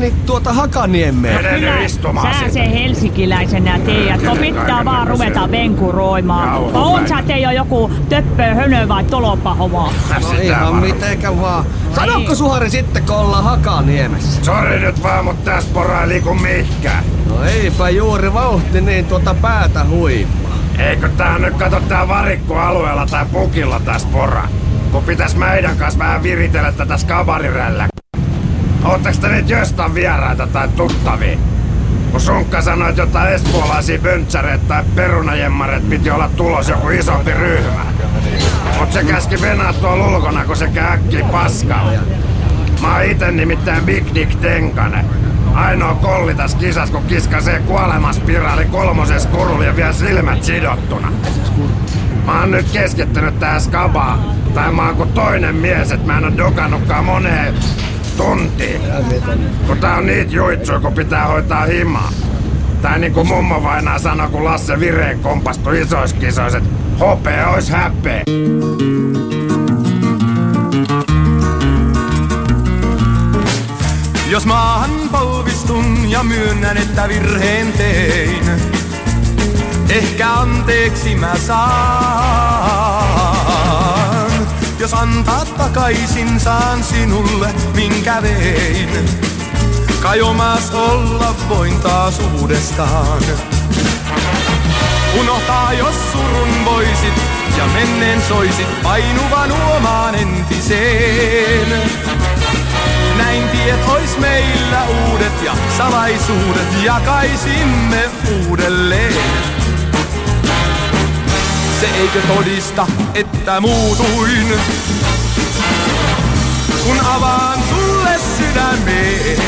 pääni tuota Kyllä, nyt istumaan sä sinne. se helsikiläisenä teijät, kun pitää vaan ruveta venkuroimaan. On sä te jo joku töppö, hönö vai tolopahoma? No ihan vaan. mitenkä vaan. Sanokko Suhari sitten, kun ollaan Hakaniemessä? Sori nyt vaan, mut tässä pora ei liiku mihinkään. No eipä juuri vauhti niin tuota päätä huimaa. Eikö tää nyt kato tää varikkoalueella tai pukilla täs pora? Kun pitäis meidän kanssa vähän viritellä tätä skabarirällä. Ootteks te nyt jostain vieraita tai tuttavia? Kun Sunkka sanoi, että jotain espoolaisia böntsäreitä tai perunajemmareita piti olla tulos joku isompi ryhmä. Mut se käski venää tuolla ulkona, kun se käy äkkiä paskalla. Mä oon ite nimittäin Big Dick Tenkanen. Ainoa kolli tässä kisassa, kun kiskasee kuolemaspiraali kolmoses kurulla ja vielä silmät sidottuna. Mä oon nyt keskittynyt tähän skabaan. Tai mä oon kuin toinen mies, että mä en oo dokannutkaan moneen tuntiin. Kun tää on niitä juitsuja, kun pitää hoitaa himaa. Tai niin kuin mummo vainaa sanoi, kun Lasse Vireen kompastui isoissa kisoissa, että hopea ois häpeä. Jos maahan polvistun ja myönnän, että virheen tein, ehkä anteeksi mä saan. Jos antaa takaisin, saan sinulle, minkä vein. Kajomas olla voin taas uudestaan. Unohtaa, jos surun voisit ja menneen soisit painuvan uomaan entiseen. Näin tiet ois meillä uudet ja salaisuudet jakaisimme uudelleen. Se eikö todista, että muutuin, kun avaan sulle sydämeen.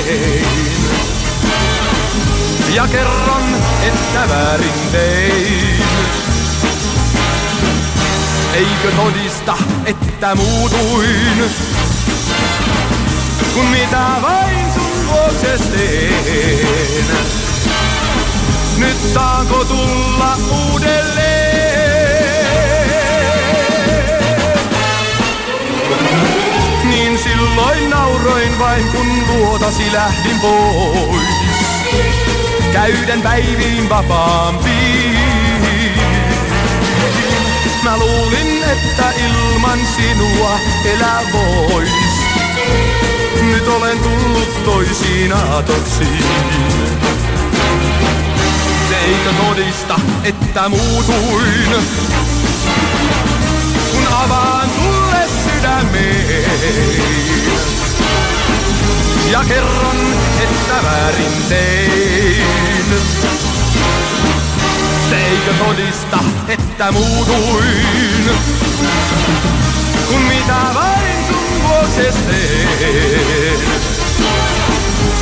Ja kerron, että väärin tein. Eikö todista, että muutuin, kun mitä vain sun teen. Nyt saanko tulla uudelleen? Niin silloin nauroin vain kun luotasi lähdin pois. Käyden päiviin vapaampiin. Mä luulin, että ilman sinua elää vois. Nyt olen tullut toisiin aatoksiin. Eikö todista, että muutuin, kun sulle sydämeen. Ja kerron, että väärin tein. Se eikö todista, että muutuin, kun mitä vain sun vuokses teen.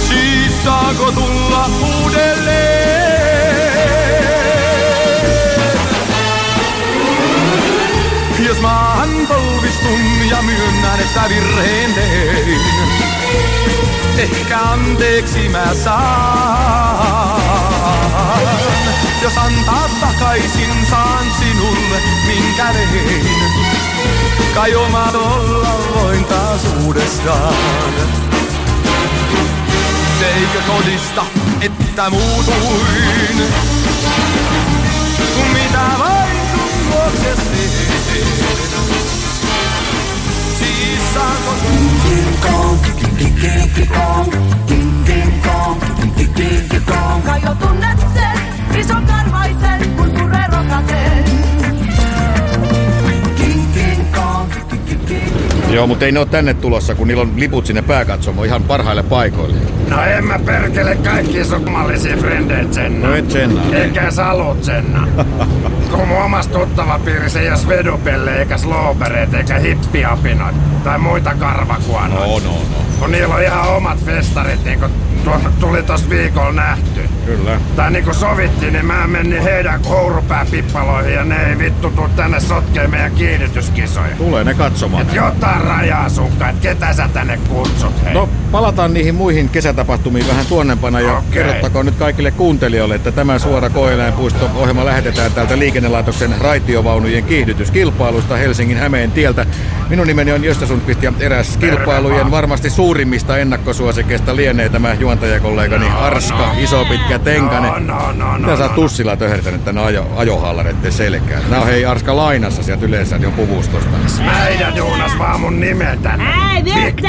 Siis saako tulla myönnän, että virheen tein, ehkä anteeksi mä saan. Jos antaa takaisin, saan sinulle minkä vein. Kajomat olla voin taas uudestaan. Eikö todista, että muutuin, mitä vain sun vuokses teen. Siis saanko Kai jo tunnet sen, ison karvaisen, kun puree rokateen. Joo, mutta ei ne ole tänne tulossa, kun niillä on liput sinne pääkatsomoon ihan parhaille paikoille. No en mä perkele kaikki sukmallisia frendejä Jenna. No et sen Eikä salut Jenna. Kun mun omassa tuttava piirissä ei ole eikä sloopereet eikä hippiapinoita tai muita karvakuonoita. No, no, no. Kun niillä on ihan omat festarit, niin kuin tuli tossa viikolla nähty. Kyllä. Tai niinku sovittiin, niin mä menin heidän kourupääpippaloihin ja ne ei vittu tuu tänne sotkeen meidän kiihdytyskisoja. Tulee ne katsomaan. Et jotain rajaa sunkaan, et ketä sä tänne kutsut, hei. No, palataan niihin muihin kesätapahtumiin vähän tuonnempana ja Okei. kerrottakoon nyt kaikille kuuntelijoille, että tämä suora koeläinpuisto-ohjelma lähetetään täältä liikennelaitoksen raitiovaunujen kiihdytyskilpailusta Helsingin Hämeen tieltä. Minun nimeni on Jöstä Sundqvist ja eräs kilpailujen vaan. varmasti suurimmista ennakkosuosikeista lienee tämä juontajakollegani Arska, iso pitkä tenkanen. No, no, no, no, Mitä sä no, oot tussilla töhertänyt tänne ajo, ajohallareiden selkään? Nää on hei Arska lainassa sieltä yleensä jo puvustosta. Meidän duunas vaan mun nimen tänne. Mistä? Nick.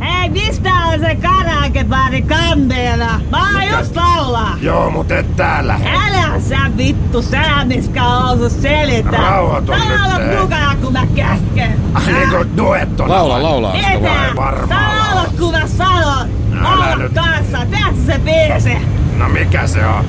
Hei, mistä on se karaokebaari Kambeella? Mä oon just laulaa. Joo, mut et täällä. Älä sä vittu säämiskä osu selitä. Rauhoitu Sä nyt, laulat ei. mukana kun mä käsken. Ai niinku duettona. Laula, laula Mitä? varmaan Sä laulat kun mä sanon. Älä Laula nyt. kanssa. Tässä se biisi. No mikä se on?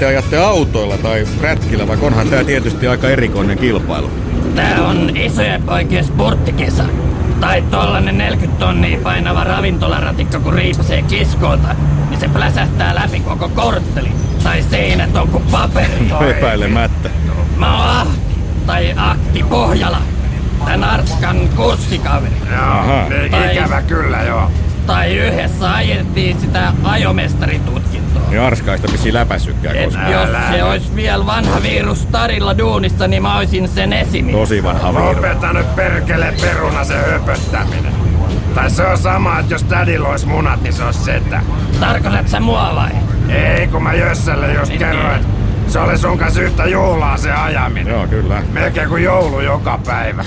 Te ajatte autoilla tai rätkillä, vaikka onhan tää tietysti aika erikoinen kilpailu. Tää on isojen poikien sporttikisa. Tai tollanen 40 tonnia painava ravintolaratikka, kun riipsee kiskolta, niin se pläsähtää läpi koko kortteli. Tai seinät on kuin paperi. Epäilemättä. Mä oon Ahti, tai Akti Pohjala. Tän Arskan kurssikaveri. Aha. niin Tai- ikävä kyllä joo. Tai yhdessä ajettiin sitä ajomestaritutkintoa. Niin Arskaista pisi läpäsykkää Et koska. jos se olisi vielä vanha virus Starilla duunissa, niin mä oisin sen esimies. Tosi vanha viiru. Lopeta nyt perkele peruna se höpöttäminen. Tai se on sama, että jos tädillä olisi munat, niin se on setä. Tarkoitat sä mua vai? Ei, kun mä Jösselle just kerroin, että se oli sun kanssa yhtä juhlaa se ajaminen. Joo, kyllä. Melkein kuin joulu joka päivä.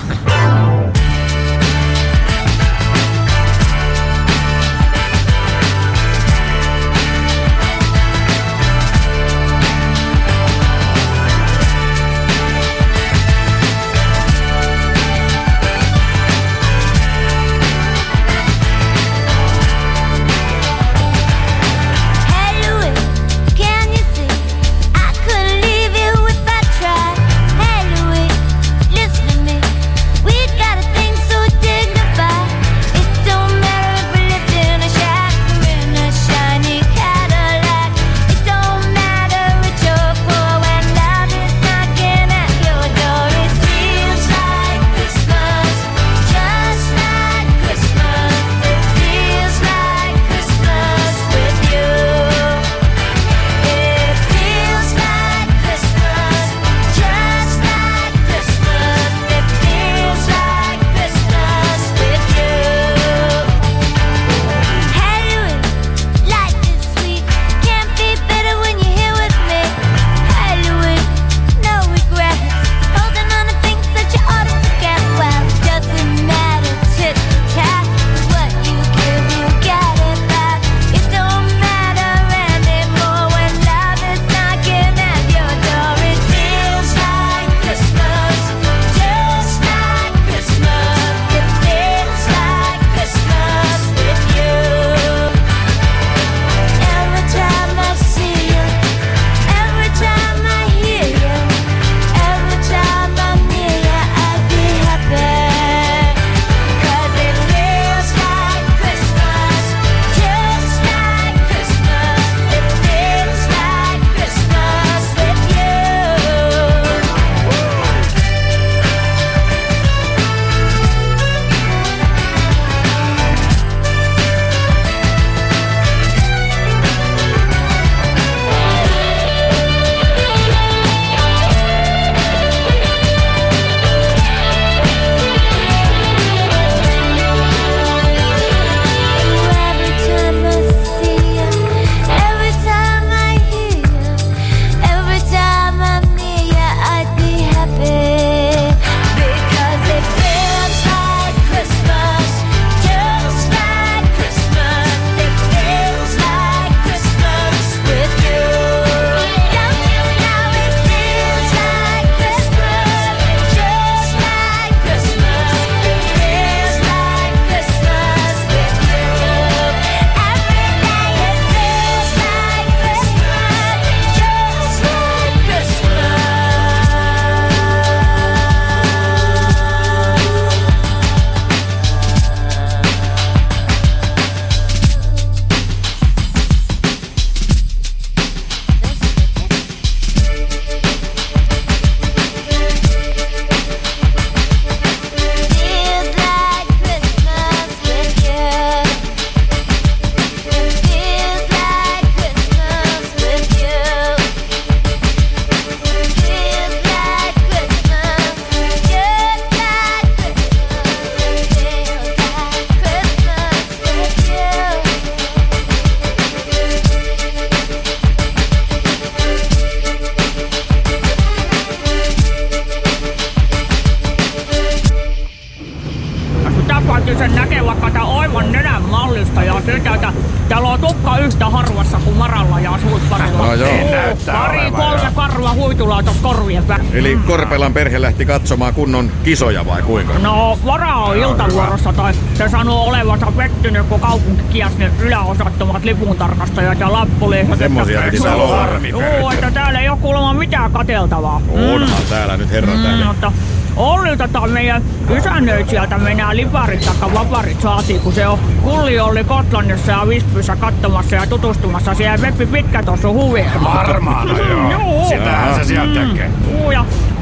katsomaan kunnon kisoja vai kuinka? No, vara on iltavuorossa tai se sanoo olevansa vettynyt, kun kaupunki kias ne yläosattomat lipuntarkastajat ja lappuliiset. Semmoisia piti sanoa. Joo, että täällä ei ole kuulemma mitään kateltavaa. Mm. Onhan mm. täällä nyt herra mm, tähden. Mutta Ollilta tai meidän isännöitsijältä mennään liparit tai vaparit saatiin, kun se on Kulli oli Kotlannissa ja Vispyssä katsomassa ja tutustumassa siellä Veppi Pitkä tuossa huvia. Varmaan, no, joo. joo. Sitähän se sieltä mm. tekee. Mm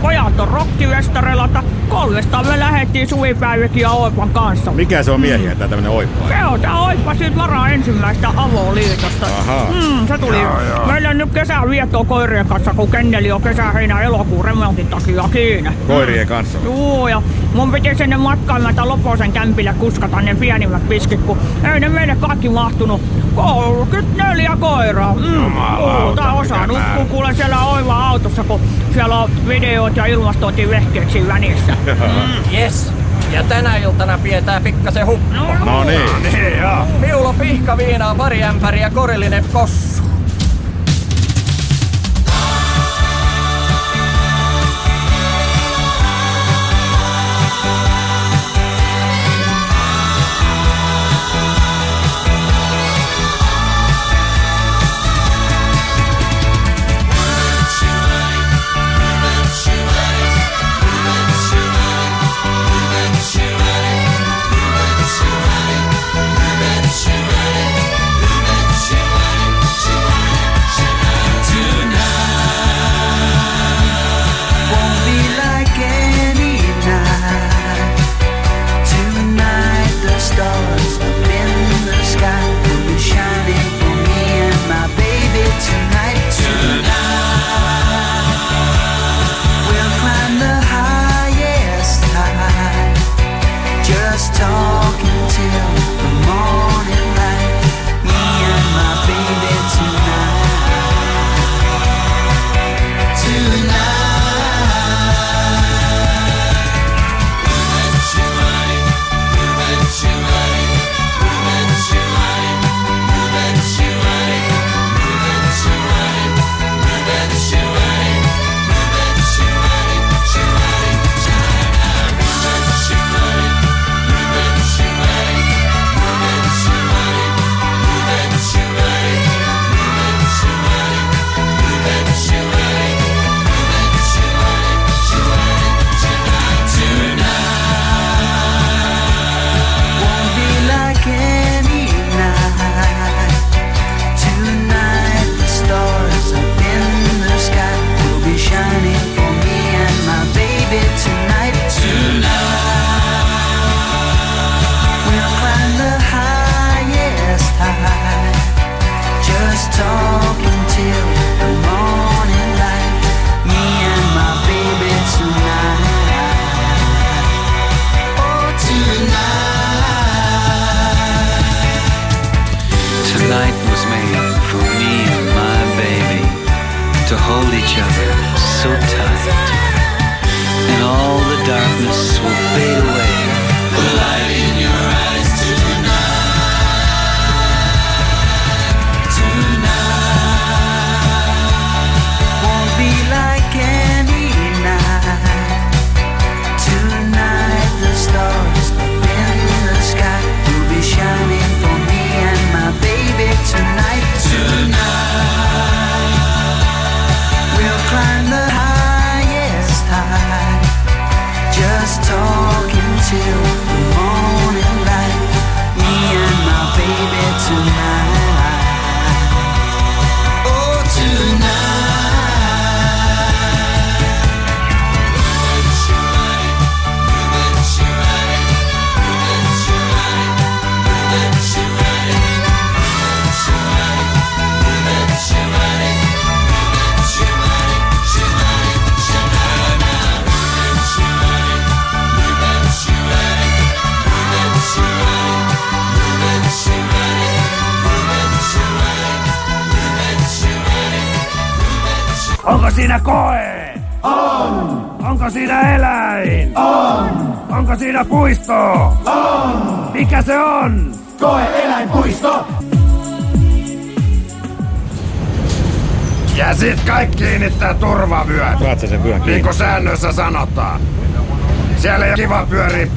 pojat on rokkivesterelata. Kolmesta me lähettiin suvipäivikin ja Oipan kanssa. Mikä se on mm. miehiä, mm. tää tämmönen Oippa? Se on tää Oippa siitä varaa ensimmäistä avoliitosta. Mm, se tuli. Joo, joo. Meillä on nyt kesä viettoa koirien kanssa, kun Kenneli on kesä heinä elokuun remontin takia kiinni. Mm. Koirien kanssa? Mm. Joo, ja mun piti sinne matkailmata Loposen kämpille kuskata ne pienimmät piskit, kun ei ne meille kaikki mahtunut. 34 koiraa. Mm. Jumalauta, Osa nukkuu kuule siellä oiva autossa, kun siellä on videot ja ilmastointi vehkeeksi vänissä. Mm, yes. Ja tänä iltana pidetään pikkasen huppu. No, no, no niin. No niin Minulla on pihkaviinaa, pari ämpäriä, korillinen kossu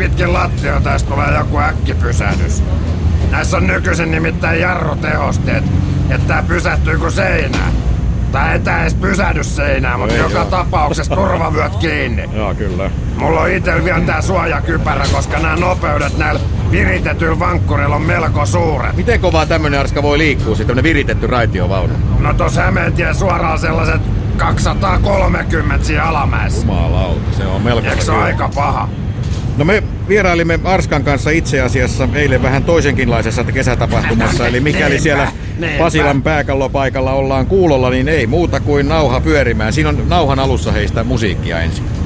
pitkin lattio, tästä tulee joku äkkipysähdys. Näissä on nykyisin nimittäin jarrutehosteet, että tää pysähtyy kuin seinään. Tää ei tää edes pysähdy seinään, mutta joka joo. tapauksessa turvavyöt kiinni. Joo, kyllä. Mulla on itel vielä tää suojakypärä, koska nämä nopeudet näillä viritetyillä vankkureilla on melko suuret. Miten kovaa tämmönen arska voi liikkua, sit tämmönen viritetty raitiovaunu? No tos Hämeentien suoraan sellaiset 230 siinä alamäessä. Jumalauta, se on melko... Eikö se aika paha? No me vierailimme Arskan kanssa itse asiassa eilen vähän toisenkinlaisessa kesätapahtumassa, eli mikäli siellä. Pasilan pääkallopaikalla ollaan kuulolla, niin ei muuta kuin nauha pyörimään. Siinä on nauhan alussa heistä musiikkia ensin.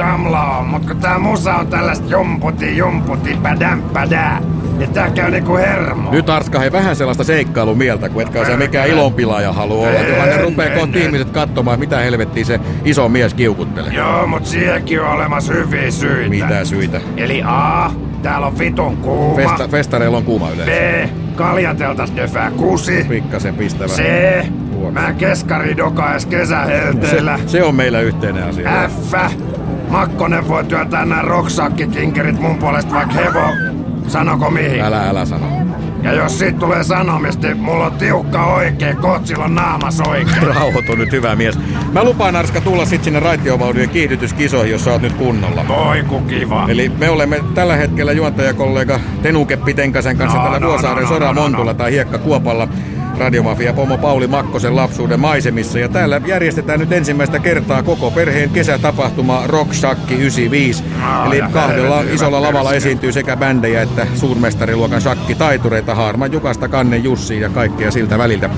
En mä liian gamla oo, mut kun tää musa on tällaista jumputi jumputi pädän pädää, niin tää käy niinku hermo. Nyt Arska, hei vähän sellaista seikkailumieltä, kun etkä sä mikään ilonpilaaja halua olla. Kyllä ne En, rupee kohta en. ihmiset katsomaan, mitä helvettiä se iso mies kiukuttelee. Joo, mut siihenkin on olemassa hyviä syitä. Mitä syitä? Eli A, täällä on vitun kuuma. Festa, festareilla on kuuma B, yleensä. kaljateltas nöfää kusi. Pikkasen pistävä. C, mä keskari doka edes kesähelteillä. Se, se on meillä yhteinen asia. F, Makkonen voi työntää nää roksakkikinkerit mun puolesta vaikka hevo. Sanoko mihin? Älä, älä sano. Ja jos siitä tulee sanomista, niin mulla on tiukka oikee, kotsilla on naamas oikein. Rauhoitu nyt, hyvä mies. Mä lupaan Arska tulla sit sinne raitiovaunujen kiihdytyskisoihin, jos sä oot nyt kunnolla. Voi ku kiva. Eli me olemme tällä hetkellä juontajakollega Tenuke Pitenkasen kanssa No, täällä no, Vuosaaren no, no, Sora no, no, Montulla tai Hiekka Kuopalla. Radiomafia Pomo Pauli Makkosen lapsuuden maisemissa. Ja täällä järjestetään nyt ensimmäistä kertaa koko perheen kesätapahtuma Rock Shakki 95. Eli ja kahdella helvetin isolla hyvä lavalla esiintyy sekä bändejä että suurmestariluokan shakkitaitureita Haarma Jukasta Kannen Jussiin ja kaikkea siltä väliltä.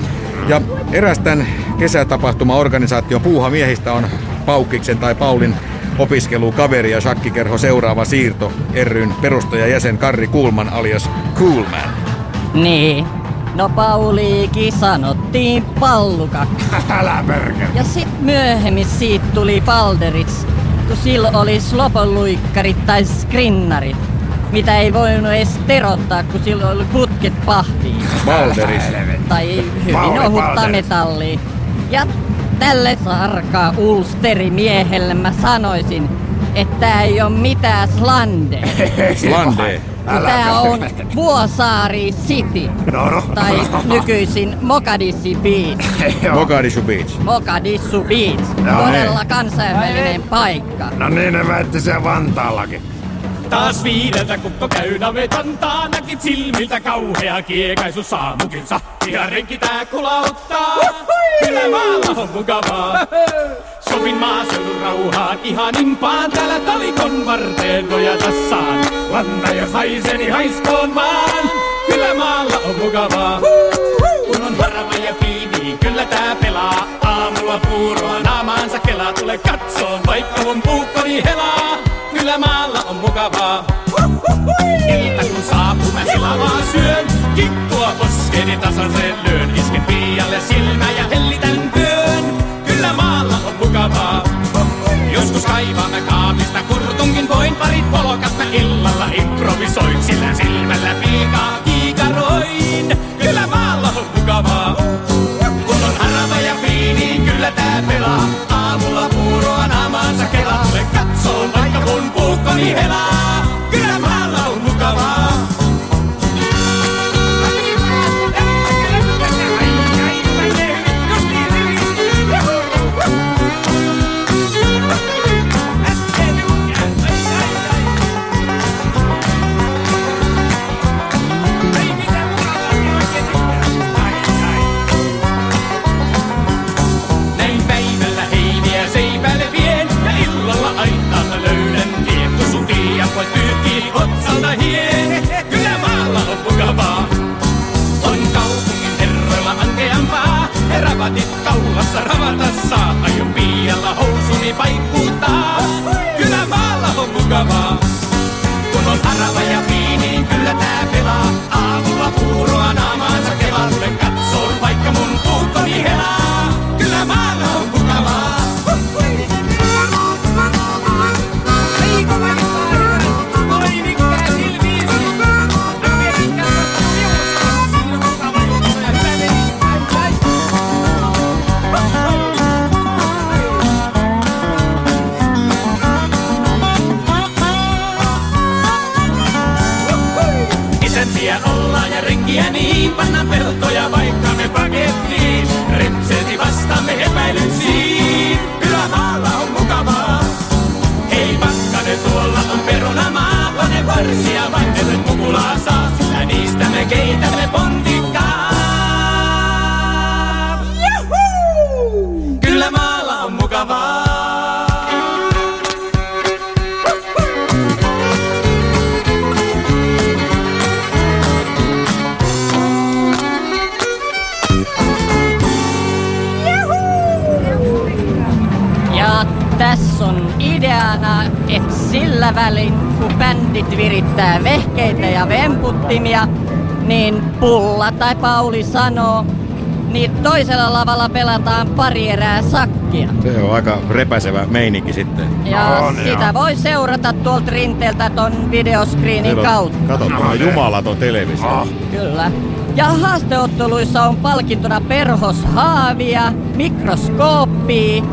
Ja eräs tämän kesätapahtuma-organisaation puuhamiehistä on Paukkiksen tai Paulin opiskelukaveri ja shakkikerho Seuraava siirto ryn perustajajäsen Karri Kuulman alias Coolman. Niin. No Pauliikin sanottiin pallukaksi. Älä perkele. Ja sit myöhemmin siitä tuli Balderits, kun sillä oli slopoluikkarit tai skrinnarit, mitä ei voinut edes terottaa, kun sillä oli putket pahviin. Balderis. Tai hyvin Pauli ohutta metallia. Ja tälle sarkaa ulsterimiehelle mä sanoisin, että tää ei oo mitään slande. Slande. Kun tää on Vuosaari City. No, no. Tai nykyisin Mogadishu Beach. Mogadishu Beach. Mogadishu Beach. Joo, Todella kansainvälinen paikka. No niin ne väitti siellä Vantaallakin. Taas viideltä kukko käy navet antaa näkit silmiltä kauhea kiekaisu saamukinsa. Ihan renki tää kulauttaa. Kyllä maalla on mukavaa. Sovin maaseudun rauhaan ihanimpaan täällä talikon varteen nojata saan. Lanna jos haiseni haiskoon vaan. Kyllä maalla on mukavaa. Kun on harava ja piini, kyllä tää pelaa. Aamulla puuroa naamaansa kelaa. Tule katsoon, vaikka mun puukkoni helaa. Kyllä maalla on mukavaa. Ilta kun saapuu, mä silavaa syön. Kikkua poskeni tasaiseen lyön. Isken piialle silmä ja hellitän pyön. Kyllä maalla on mukavaa. Joskus kaivaamme kaapista kurtunkin voin parit polokat mä illalla improvisoin. Sillä silmällä piikaa kiikaroin. Kyllä toisella lavalla pelataan pari erää sakkia. Se on aika repäsevä meininki sitten. Ja On, sitä joo. voi seurata tuolta rinteeltä ton on- kautta. Kato, on jumalaton televisio. Oh. Kyllä. Ja haasteotteluissa on palkintona perhoshaavia, mikroskooppia,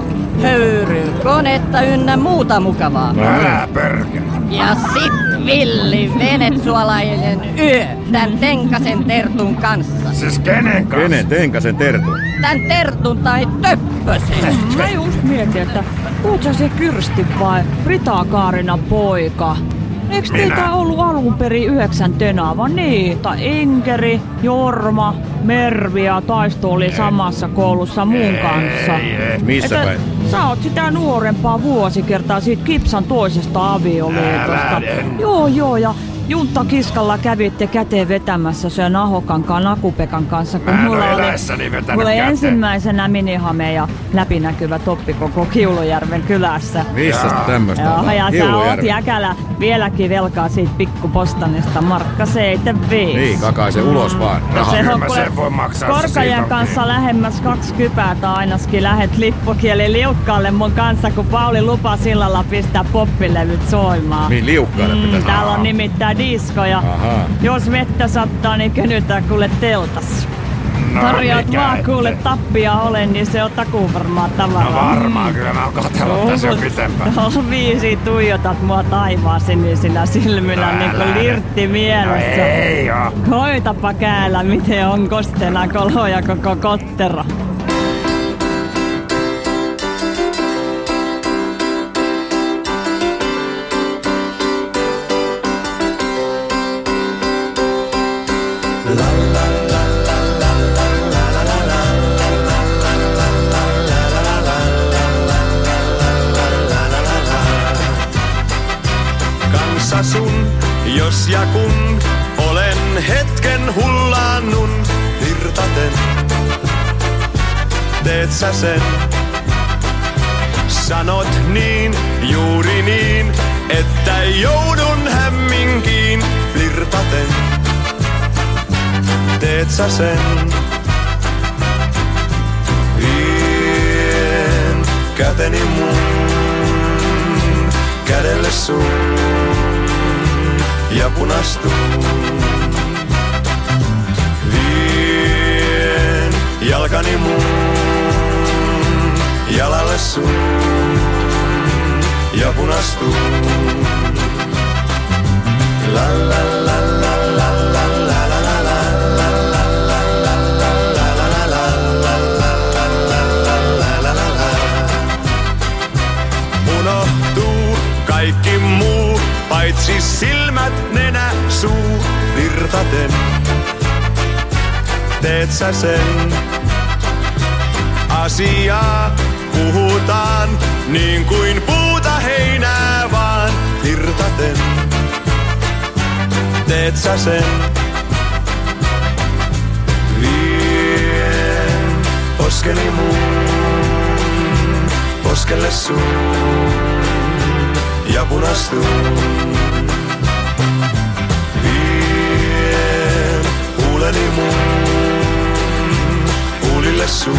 höyrykonetta ynnä muuta mukavaa. Älä perkele. Ja sit villi venezualainen yö tän Tenkasen Tertun kanssa. Siis kenen kanssa? Kenen Tenkasen Tertu? Tän Tertun tai Töppösen. Mä just mietin, että oot sä se Kirsti vai Rita Kaarina poika? Eikö Minä? teitä ollut alun perin yhdeksän tenava? Niin, tai Inkeri, Jorma, Mervi ja Taisto oli samassa koulussa mun kanssa. Missä Että päin? Sä oot sitä nuorempaa vuosikertaa siitä Kipsan toisesta avioliitosta. Älä en. Joo, joo, ja Juntta Kiskalla kävitte käteen vetämässä sen Ahokankaan Akupekan kanssa, kun Mä mulla oli, mulla ensimmäisenä minihame ja läpinäkyvä toppi koko Kiulujärven kylässä. Missä sitä tämmöstä Joo, ja sä oot jäkälä vieläkin velkaa siitä pikkupostanista markka 75. Niin, kakaise ulos vaan. Rahaa. Se Kyllä on sen voin maksaa, se Korkajan kanssa lähemmäs kaksi kypäätä ainakin lähet lippukieli liukkaalle mun kanssa, kun Pauli lupa sillalla pistää poppilevyt soimaan. Niin, liukkaalle pitäisi. Täällä on nimittäin disko ja Ahaa. jos vettä sattaa, niin könytään kuule teltas. No, Tarjoat vaan ettei. kuule tappia olen, niin se on takuu varmaan tavaraa. No varmaan, kyllä mä oon katsellut tässä jo pitempään. No viisi tuijotat mua taivaan sinisillä silmillä No niin kuin lirtti mielessä. No ei oo. Koitapa käällä, miten on kosteena koloja koko kottero. Sä sen? Sanot niin, juuri niin, että joudun hämminkiin virtaten. Teet sä sen? Vien käteni mun kädelle sun ja punastun. Jalkani mun jalalle sun ja la la la la la la la la la la la unohtuu kaikki muu, paitsi silmät, nenä, suu, virtaten. Teet sä sen? Asiaa puhutaan niin kuin puuta heinää vaan virtaten. Teet sä sen? Vien poskeni mun poskelle sun ja punastun. Vien huuleni mun huulille sun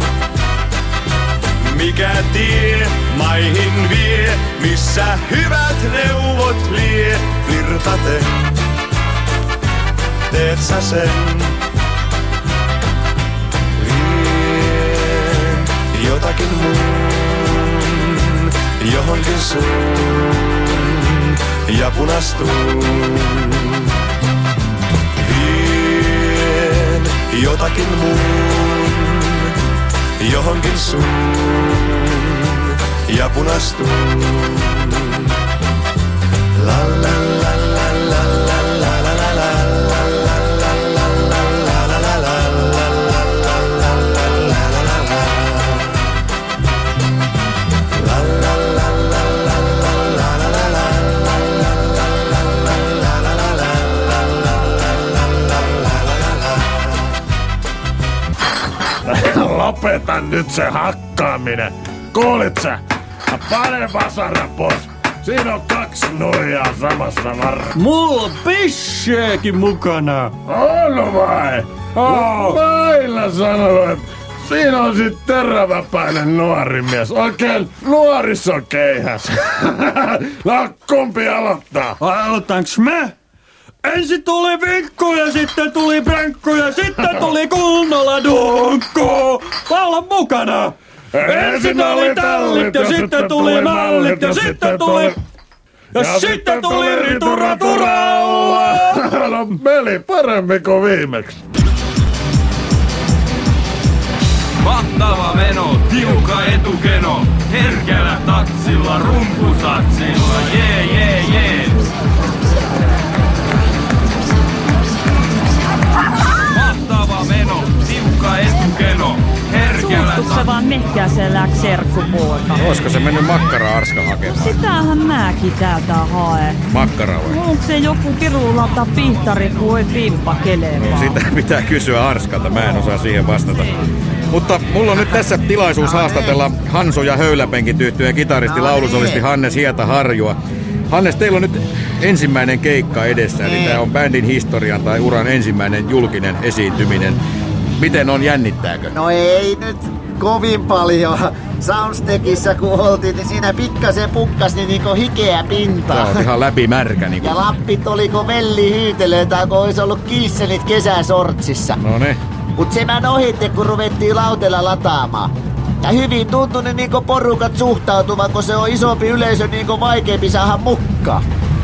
Mikä tie maihin vie, missä hyvät neuvot lie virtaten? Teet sä sen? Jotakin mun johonkin sun ja punastun. Vien jotakin mun johonkin sun ja punastun. La la la Lopeta nyt se hakkaaminen. Kuulit sä? Pane vasara pois. Siinä on kaksi nuijaa samassa varressa. Mulla on pisseekin mukana. On vai? Oh. Mailla sanoo, että siinä on sit teräväpäinen nuori mies. Oikein nuorisokeihäs. no, kumpi aloittaa? Aloitanks mä? Ensin tuli vinkku ja sitten tuli prankku ja sitten tuli kunnolla dunkku. Laula mukana. Ensin oli tallit ja sitten tuli mallit ja sitten tuli... Ja sitten tuli rituraturalla. No meli paremmin kuin viimeksi. Mahtava meno, tiukka etukeno, herkällä tatsilla, rumpusatsilla, jee jee jee. Suustu se vaan mehkäiselläks serkkupoika. Olisiko se mennyt makkara Arska hakemaan? Sitähän mäkin täältä hae. Makkara vai? Onko se joku pirulata pihtari kuin pimppa No, sitä pitää kysyä Arskalta, mä en osaa siihen vastata. Mutta mulla on nyt tässä tilaisuus haastatella Hanso ja Höyläpenkit yhtyeen kitaristi laulusolisti Hannes Hieta Harjua. Hannes, teillä on nyt ensimmäinen keikka edessä, eli tämä on bändin historian tai uran ensimmäinen julkinen esiintyminen. Miten on, jännittääkö? No ei nyt kovin paljon. Soundstackissa kun oltiin, niin siinä pikkasen pukkas niin niinku hikeä Tää pintaa. on ihan läpimärkä niin Ja lappit oliko velli hyytelöitä, kun olisi ollut kisselit kesäsortsissa. No ne. Mut se mä ohitte, kun ruvettiin lautella lataamaan. Ja hyvin tuntui ne niinku porukat suhtautuvan, kun se on isompi yleisö niinku vaikeampi saada mukaan.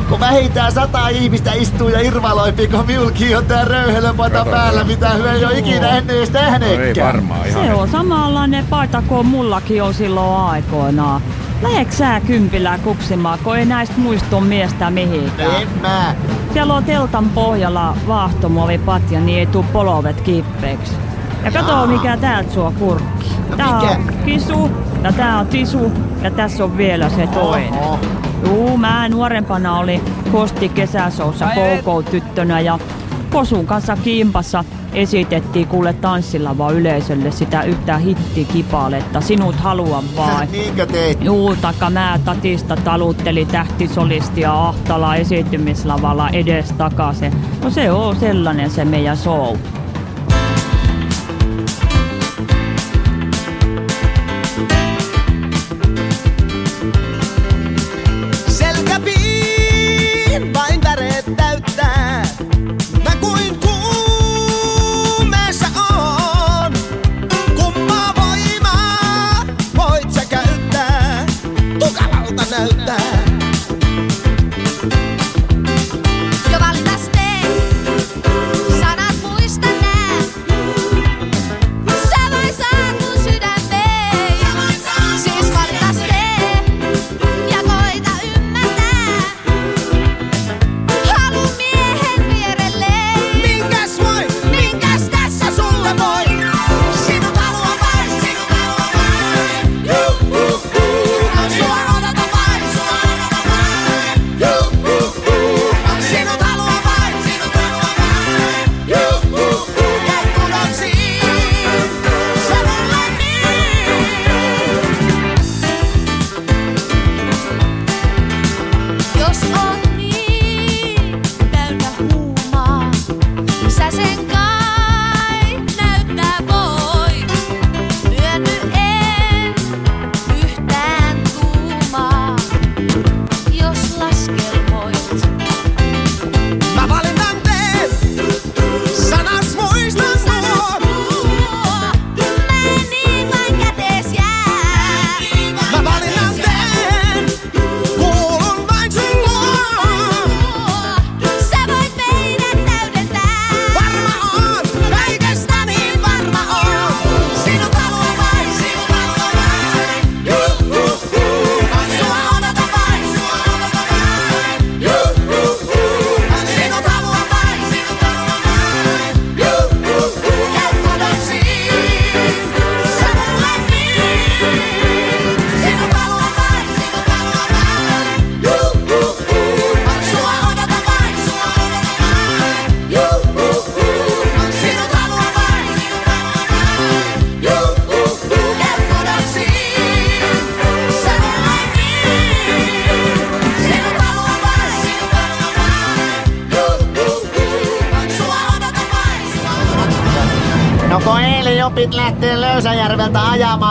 Kun vähintään sata ihmistä istuu ja irvaloipi, kun miulki on tää röyhelöpata Kato, päällä, mitä hyvä ei ole ikinä ennen edes No ei varmaan ihan. Se on samanlainen paita kuin mullakin on silloin aikoinaan. Läheks sä kympillä kuksimaan, kun ei näistä muistu miestä mihinkään? En mä. Siellä on teltan pohjalla vaahtomuovipatja, niin ei tuu polovet kippeeksi. Ja kato Jaa. mikä täältä suo kurkki. Tää mikä? on kisu ja tää on tisu ja tässä on vielä se toinen. Oho. Juu, mä nuorempana oli Kosti kesäsoussa tyttönä ja Kosun kanssa kimpassa esitettiin kuule tanssilava yleisölle sitä yhtä hittikipaletta. Sinut haluan vaan. Niinkö teit? Juu, takka mä tatista talutteli tähtisolistia Ahtala esiintymislavalla edes takaisin. No se on sellainen se meidän show.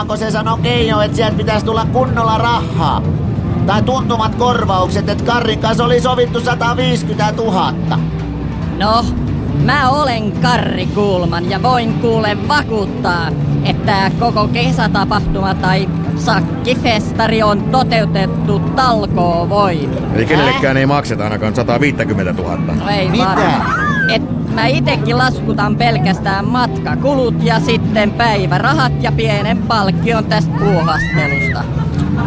Kun se sanoi Keijo, että sieltä pitäisi tulla kunnolla rahaa. Tai tuntumat korvaukset, että Karrin kanssa oli sovittu 150 000. No, mä olen Karri Kulman ja voin kuule vakuuttaa, että koko kesätapahtuma tai sakkifestari on toteutettu talkoo voi. Eli kenellekään ei makseta ainakaan 150 000. No ei Mitä? varmaan. Et mä itekin laskutan pelkästään matkakulut ja sitten päivärahat ja pienen palkkion tästä puuhastelusta.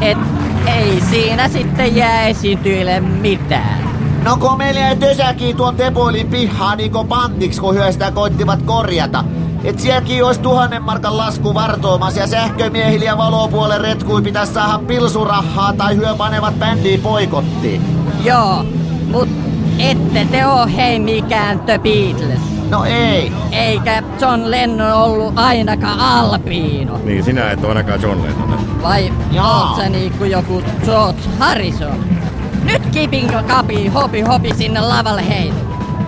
Et ei siinä sitten jää esiintyjille mitään. No kun meillä jäi tösäkin tuon Tepoilin pihaan niinku pantiksi, kun hyö sitä koittivat korjata. Et sielläkin olisi tuhannen markan lasku vartoomassa ja sähkömiehillä ja valopuolen retkui pitäisi saada pilsurahaa tai hyö panevat bändiin poikottiin. Joo, mut ette te oo hei mikään The Beatles. No ei. Eikä John Lennon ollut ainakaan albiino. Niin, sinä et ole ainakaan John Lennon. Vai oot sä niinku joku George Harrison? Nyt kipin kapi hopi hopi sinne lavalle hei.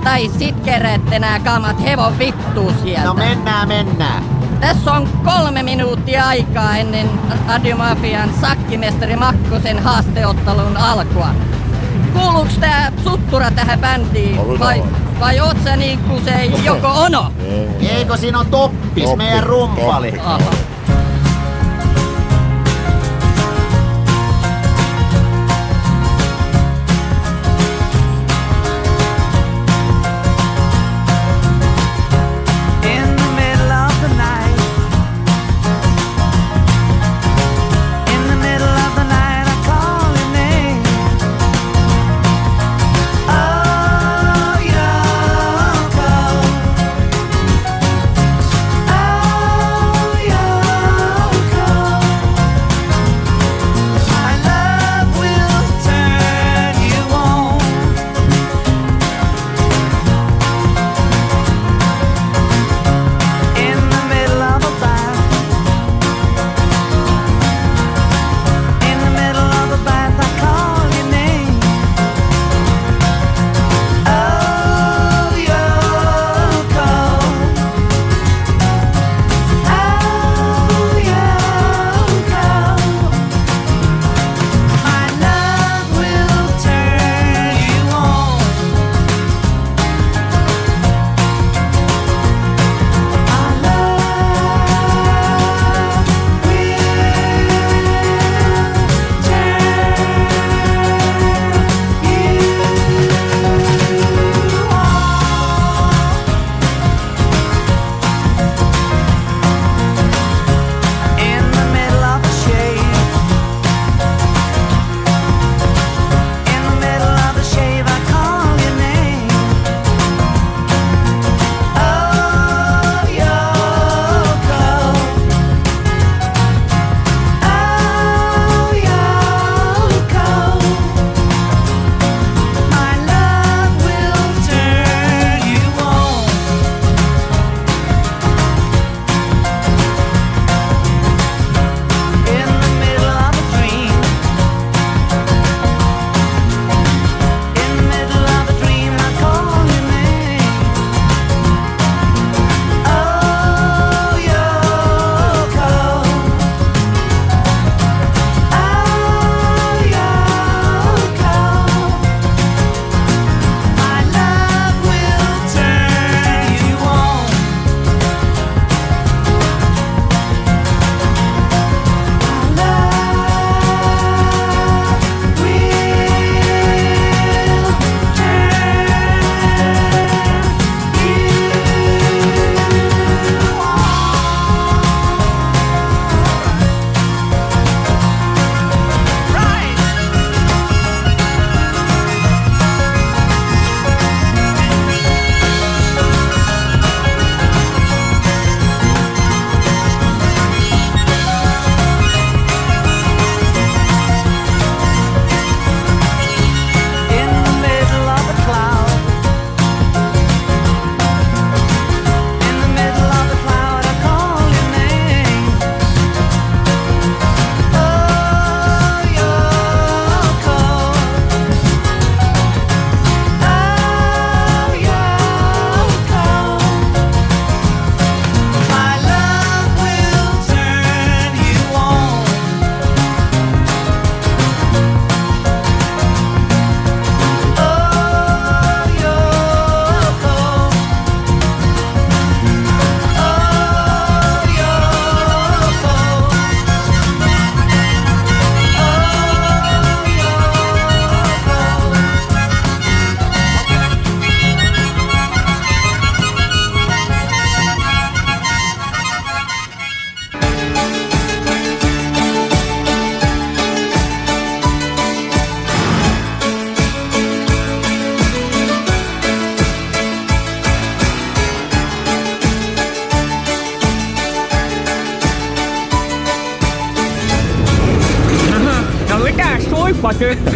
Tai sit kerätte nää kamat hevon vittuu sieltä. No mennään, mennään. Tässä on kolme minuuttia aikaa ennen Radiomafian sakkimestari Makkosen haasteottelun alkua. Kuuluuks tää suttura tähän bändiin? Vai, vai oot sä niinku se joko ono? Eikö siinä on toppis, meidän rumpali? Aha.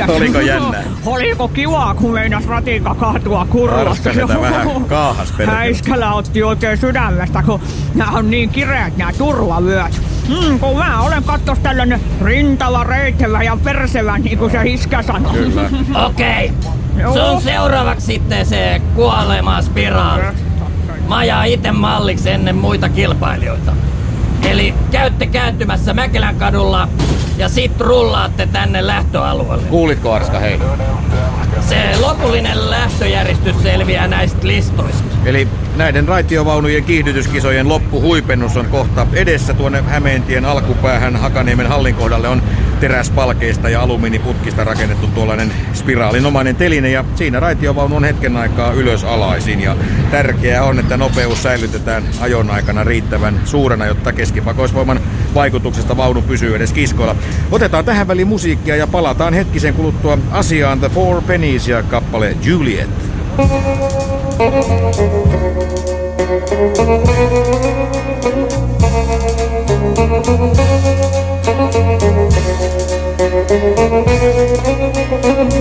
Tykkäsin. Oliko jännää? Oliko kivaa, kun meinas ratikka kaatua kurvasta? Vähän kaahas perkele. Häiskälä otti oikein sydämestä, kun nämä on niin kireät nämä turvavyöt. Mm, kun mä olen kattos tällainen rintava, reitevä ja persevä, niin kuin se hiskä sanoi. Kyllä. Okei. Joo. Sun seuraavaksi sitten se kuolema spiraali. Mä ajaa ite malliksi ennen muita kilpailijoita. Eli käytte kääntymässä Mäkelän kadulla ja sit rullaatte tänne lähtöalueelle. Kuulitko Arska, hei? Se lopullinen lähtöjärjestys selviää näistä listoista. Eli näiden raitiovaunujen kiihdytyskisojen loppuhuipennus on kohta edessä tuonne Hämeentien alkupäähän Hakaniemen hallin kohdalle on teräspalkeista ja alumiiniputkista rakennettu tuollainen spiraalinomainen teline ja siinä raitiovaunu on hetken aikaa ylös alaisin ja tärkeää on, että nopeus säilytetään ajon aikana riittävän suurena, jotta keskipakoisvoiman vaikutuksesta vaunu pysyy edes kiskoilla. Otetaan tähän väliin musiikkia ja palataan hetkisen kuluttua asiaan The Four Pennies ja kappale Juliet. was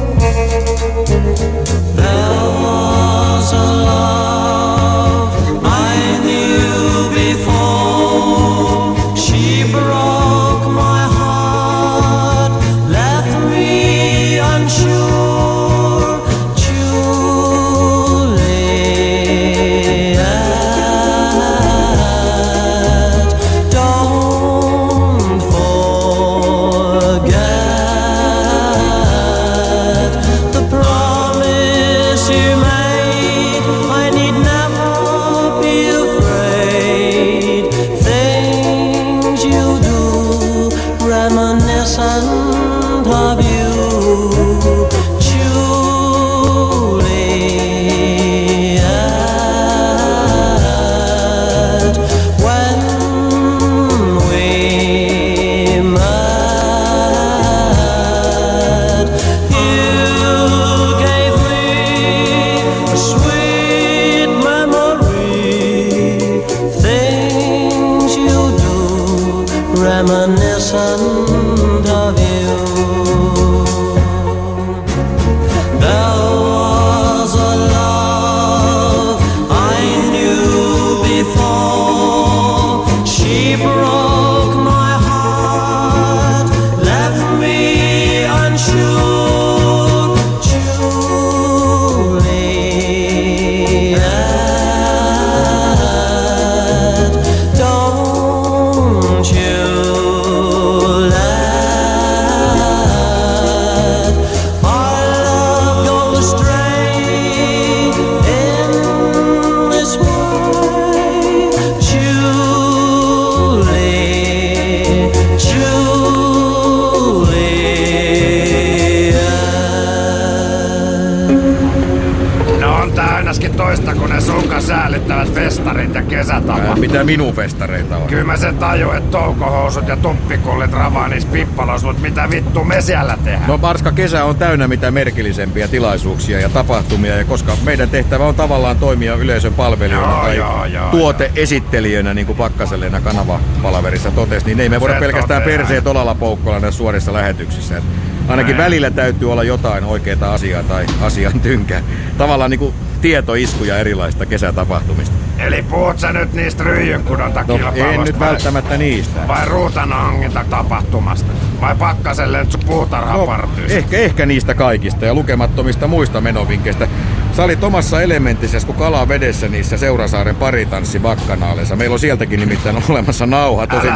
ja tuppikullit ravaa niissä pippalos, mut mitä vittu me siellä tehdään? No Marska, kesä on täynnä mitä merkillisempiä tilaisuuksia ja tapahtumia, ja koska meidän tehtävä on tavallaan toimia yleisön palvelijana Joo, tai joo, joo, niin kuin Pakkaselena kanavapalaverissa totesi, niin ei me voida Se pelkästään toteaa. perseet olalla poukkoilla näissä suorissa lähetyksissä. Et ainakin Näin. välillä täytyy olla jotain oikeaa asiaa tai asian tynkää. Tavallaan niin kuin tietoiskuja erilaisista kesätapahtumista. Eli puhut sä nyt niistä ryijynkudonta No, en nyt välttämättä niistä. Vai ruutanhanginta tapahtumasta? Vai pakkaselle No, puutarhapartyystä? ehkä, ehkä niistä kaikista ja lukemattomista muista menovinkkeistä. Sä olit omassa elementisessä, kun kala vedessä niissä Seurasaaren paritanssi bakkanaaleissa. Meillä on sieltäkin nimittäin olemassa nauha. Tosin,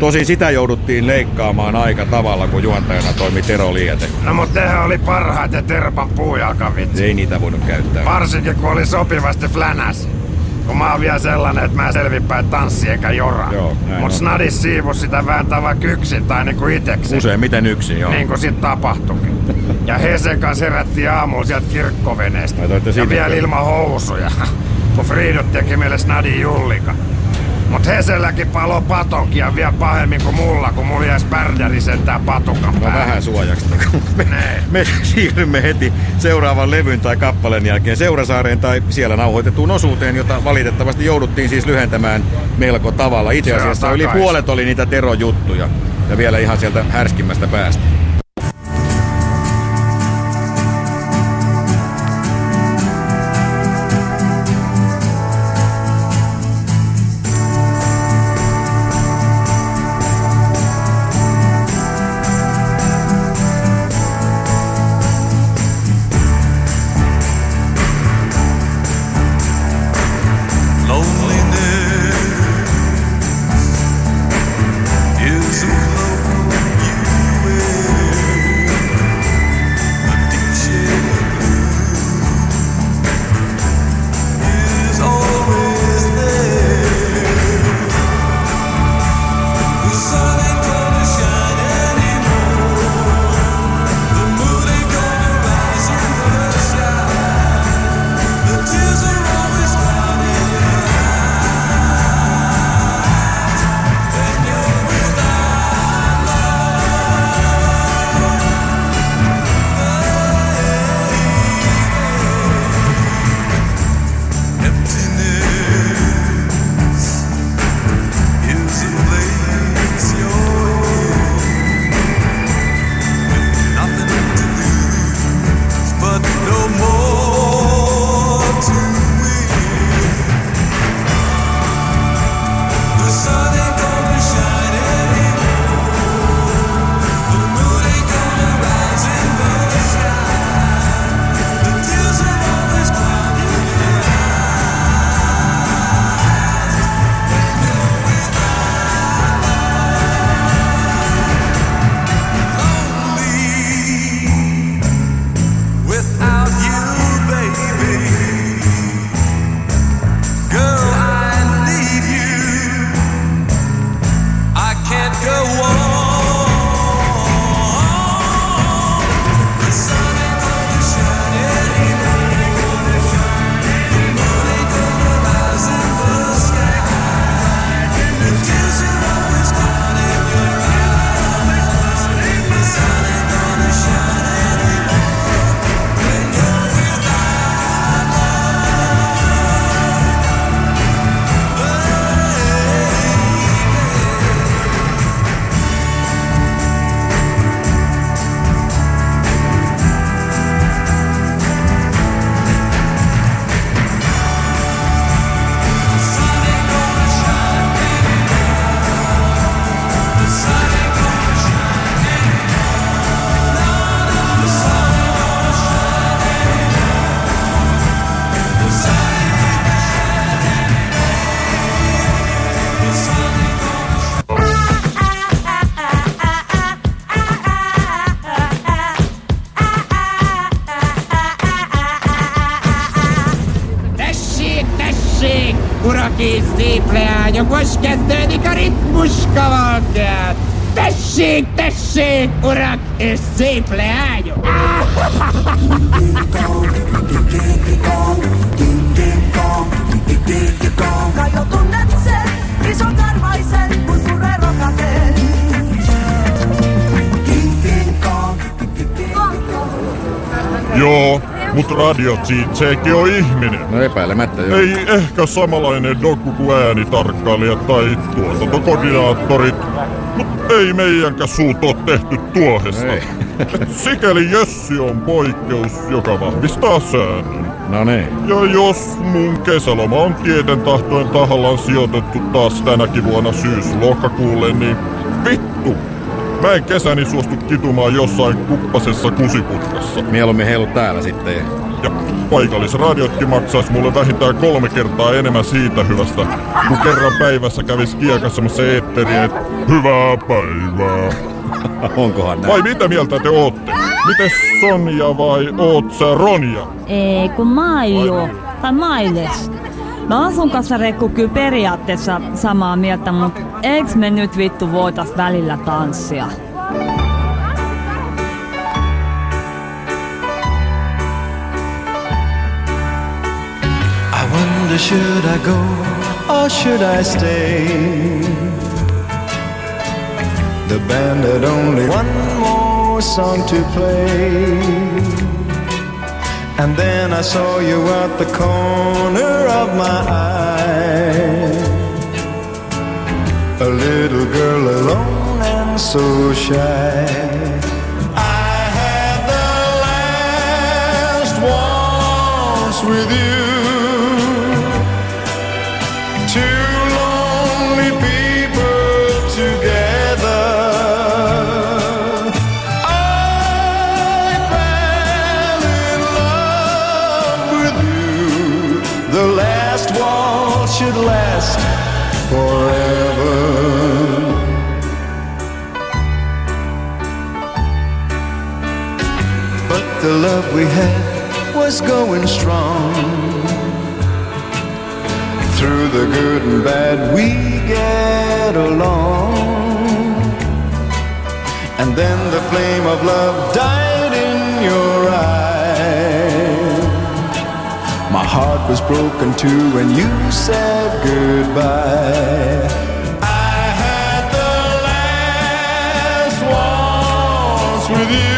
tosin sitä jouduttiin leikkaamaan aika tavalla, kun juontajana toimi Tero Liete. No mut tehän oli parhaat ja terpan puujalkavitsi. Ei niitä voinut käyttää. Varsinkin kun oli sopivasti flänäs. Kun mä oon vielä sellainen, että mä en selvinpäin tanssi eikä jora. Joo, Mut on. snadis siivus sitä vähän vaikka yksin tai niinku iteksi. Useimmiten yksin, joo. Niin kuin sit tapahtuikin. Ja Hesen kanssa herättiin aamulla sieltä kirkkoveneestä. Ja vielä ilman housuja. Kun Friidut teki meille snadin jullika. Mut Heselläkin palo patonkia vielä pahemmin kuin mulla, kun mulla jäi spärdäri sentään patukan No päälle. vähän suojaksi. Me, Nee. me siirrymme heti seuraavan levyn tai kappaleen jälkeen Seurasaareen tai siellä nauhoitettuun osuuteen, jota valitettavasti jouduttiin siis lyhentämään melko tavalla. Itse asiassa yli puolet oli niitä Tero-juttuja ja vielä ihan sieltä härskimmästä päästä. Tessi, tessi, urac e simpleaggio. Kai jo tunnet sen, ison karvaisen, kun puree rokateen. Joo, mut radiot siitä, sekin on ihminen. No epäilemättä joo. Ei ehkä samanlainen doku kuin äänitarkkailijat tai tuotantokoordinaattorit, mut ei meidänkään suut oo tehty tuohesta. Ei. Sikäli Jössi on poikkeus, joka vahvistaa säännön. No niin. Ja jos mun kesäloma on tieten tahtoen tahallaan sijoitettu taas tänäkin vuonna syys-lokakuulle, niin vittu! Mä en kesäni suostu kitumaan jossain kuppasessa kusiputkassa. Mieluummin heilu täällä sitten. Ja paikallisradiotkin maksais mulle vähintään kolme kertaa enemmän siitä hyvästä, kun kerran päivässä kävis kiekassamassa eetteriä, et hyvää päivää. Onkohan näin? Vai mitä mieltä te ootte? Mites Sonja vai oot sä Ronja? Ei, kun Maiju. Tai Mailes. Mä oon sun kanssa Rekku kyllä periaatteessa samaa mieltä, mutta eiks me nyt vittu voitais välillä tanssia? Wonder should I go or should I stay? The band had only one more song to play. And then I saw you at the corner of my eye. A little girl alone and so shy. I had the last waltz with you. Forever. But the love we had was going strong. Through the good and bad, we get along. And then the flame of love died in your was broken too when you said goodbye. I had the last waltz with you.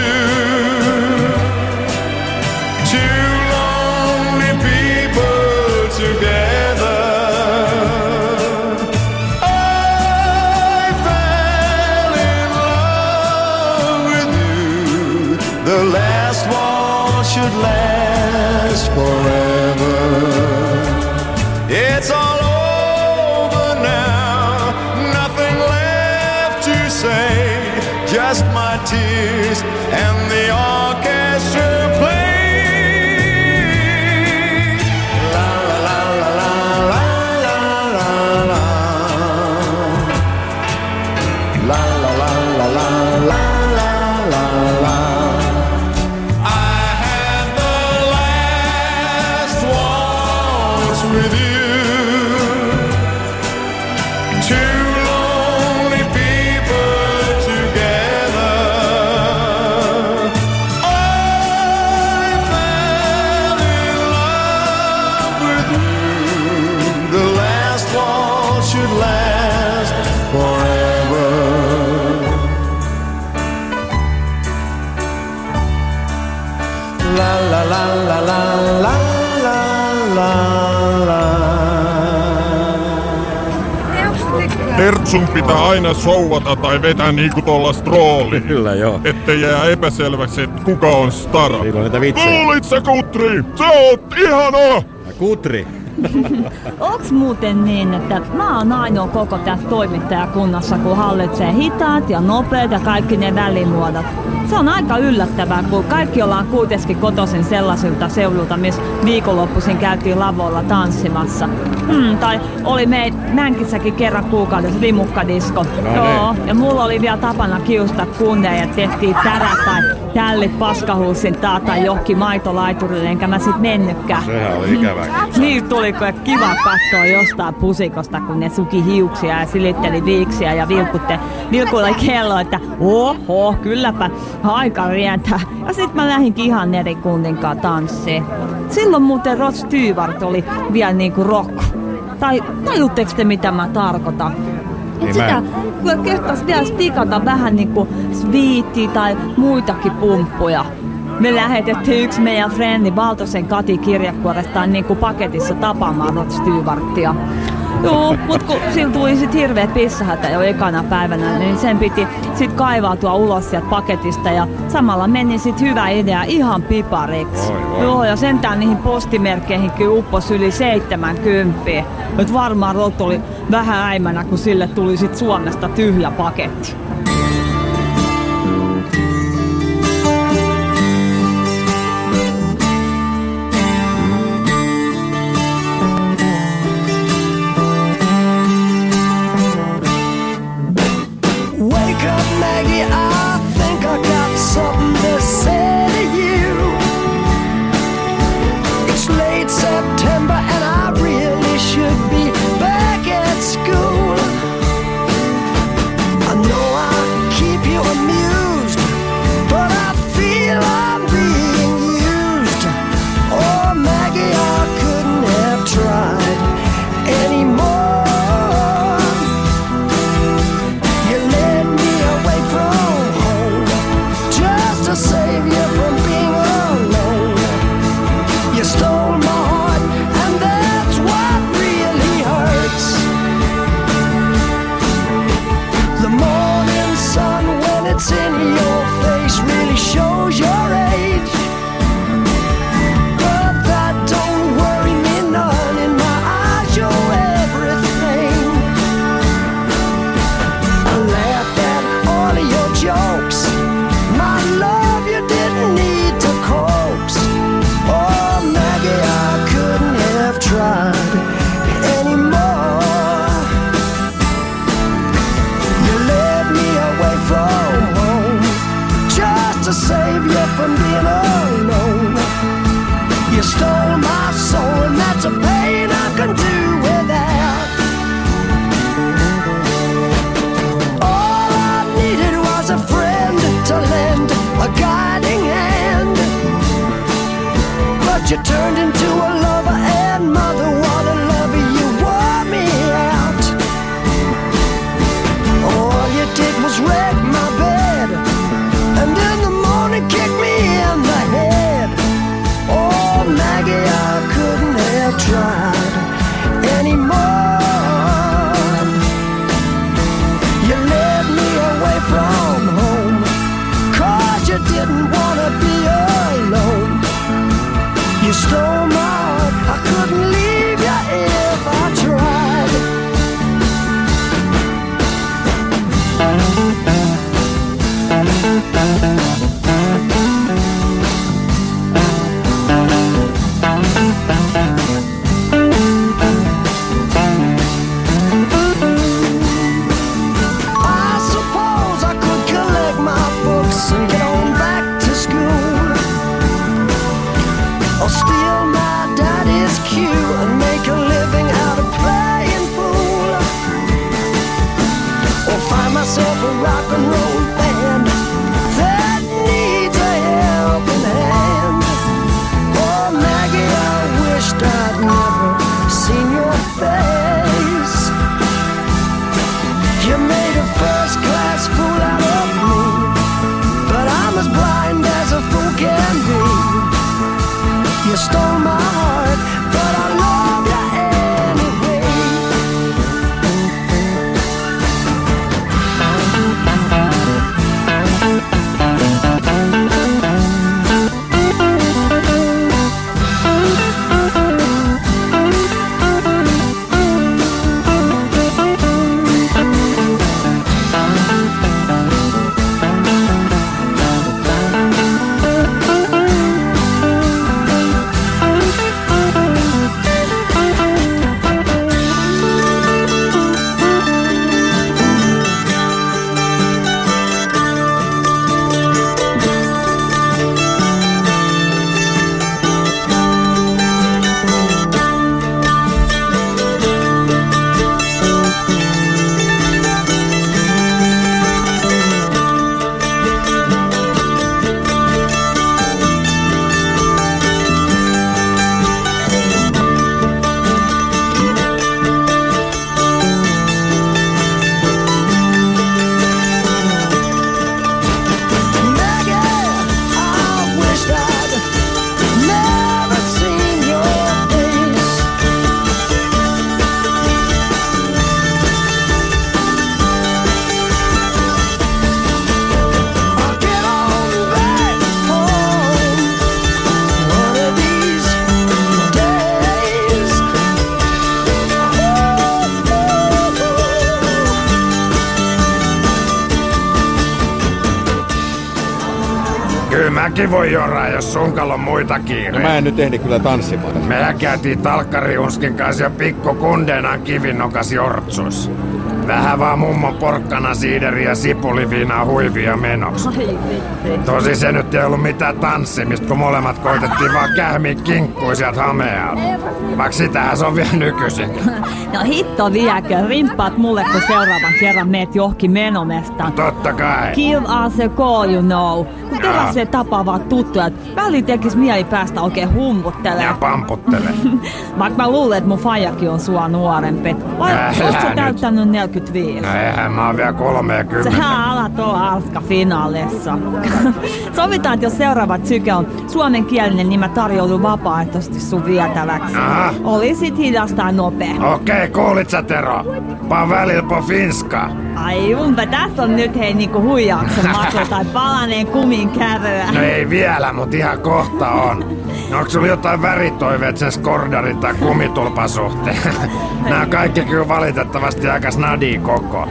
Pitää aina souvata tai vetää niinku tolla strooli. Kyllä joo. Ettei jää epäselväksi, että kuka on stara. Niillä on niitä vitsejä. Kuulit sä, Kutri? Sä oot ihana! Kutri. Onks muuten niin, että mä oon ainoa koko tässä toimittajakunnassa, kun hallitsee hitaat ja nopeat ja kaikki ne välimuodot se on aika yllättävää, kun kaikki ollaan kuitenkin kotoisin sellaisilta seudulta, missä viikonloppuisin käytiin lavoilla tanssimassa. Hmm, tai oli me Mänkissäkin kerran kuukaudessa vimukkadisko. No, niin. Joo. Niin. Ja mulla oli vielä tapana kiusta kunneja ja tehtiin tärä tai tälli paskahuusin taa tai johonkin maitolaiturille, enkä mä sit mennykkään. No sehän oli ikävä. Hmm. Niin tuliko kiva katsoa jostain pusikosta, kun ne suki hiuksia ja silitteli viiksiä ja vilkutte, vilkuilla kello, että oho, kylläpä aika rientää. Ja sit mä lähdin ihan eri kunninkaan tanssiin. Silloin muuten Rod Stewart oli vielä niinku rock. Tai tajutteko te mitä mä tarkoitan? Niin Et niin sitä mä... kehtas vielä stikata vähän niinku sviittiä tai muitakin pumppuja. Me lähetettiin yksi meidän frendi Valtosen Kati kirjekuorestaan niinku paketissa tapaamaan Rod Stewartia. Joo, mut kun sillä tuli sitten hirveä pissahätä jo ekana päivänä, niin sen piti sitten kaivautua ulos sieltä paketista ja samalla meni sitten hyvä idea ihan pipariksi. Oi, oi. Joo, ja sentään niihin postimerkkeihin kyllä upposi yli 70. Nyt varmaan Rot oli vähän äimänä, kun sille tuli sitten Suomesta tyhjä paketti. Jos sunkal on muita No kiireitä. mä en nyt ehdi kyllä tanssimaan. Mehän käytiin talkkariunskin kanssa jo pikku kundenaan kivinnokas jortsus. Vähän vaan mummon porkkana, siideri ja sipuliviinaa huivia menoksi. Tosi se nyt ei ollut mitään tanssimista, kun molemmat koitettiin vaan kähmiä kinkkuja sieltä hamealta. Vaikka sitähän se on vielä nykyisin. No hitto viekö, rimppaat mulle kun seuraavan kerran meet johonkin menomestaan. Totta kai. Give us a call, you know. Kun kerran se tapaavat tuttuja, että väliin tekis mieli päästä oikein humputtelemaan. Ja pamputtele. Vaikka mä luulen, että mun fajakin on sua nuorempi. Vai oot sä nyt. täyttänyt 45? No eihän mä oon vielä 30. Sähän alat olla alska finaalissa. Sovitaan, että jos seuraava syke on suomenkielinen, niin mä tarjoudun vapaaehtoisesti sun vietäväksi. Aha. Olisit hidas tai nopea. Okei, kuulit sä Tero? Paa välillä po finska. Ai umpa, tässä on nyt hei niinku huijauksen maku tai palaneen kumin kärryä. No ei vielä, mut ihan kohta on. Onko sulla jotain väritoiveet sen skordarin tai kumitulpan suhteen? Nää kaikki kyllä valitettavasti aika snadi koko.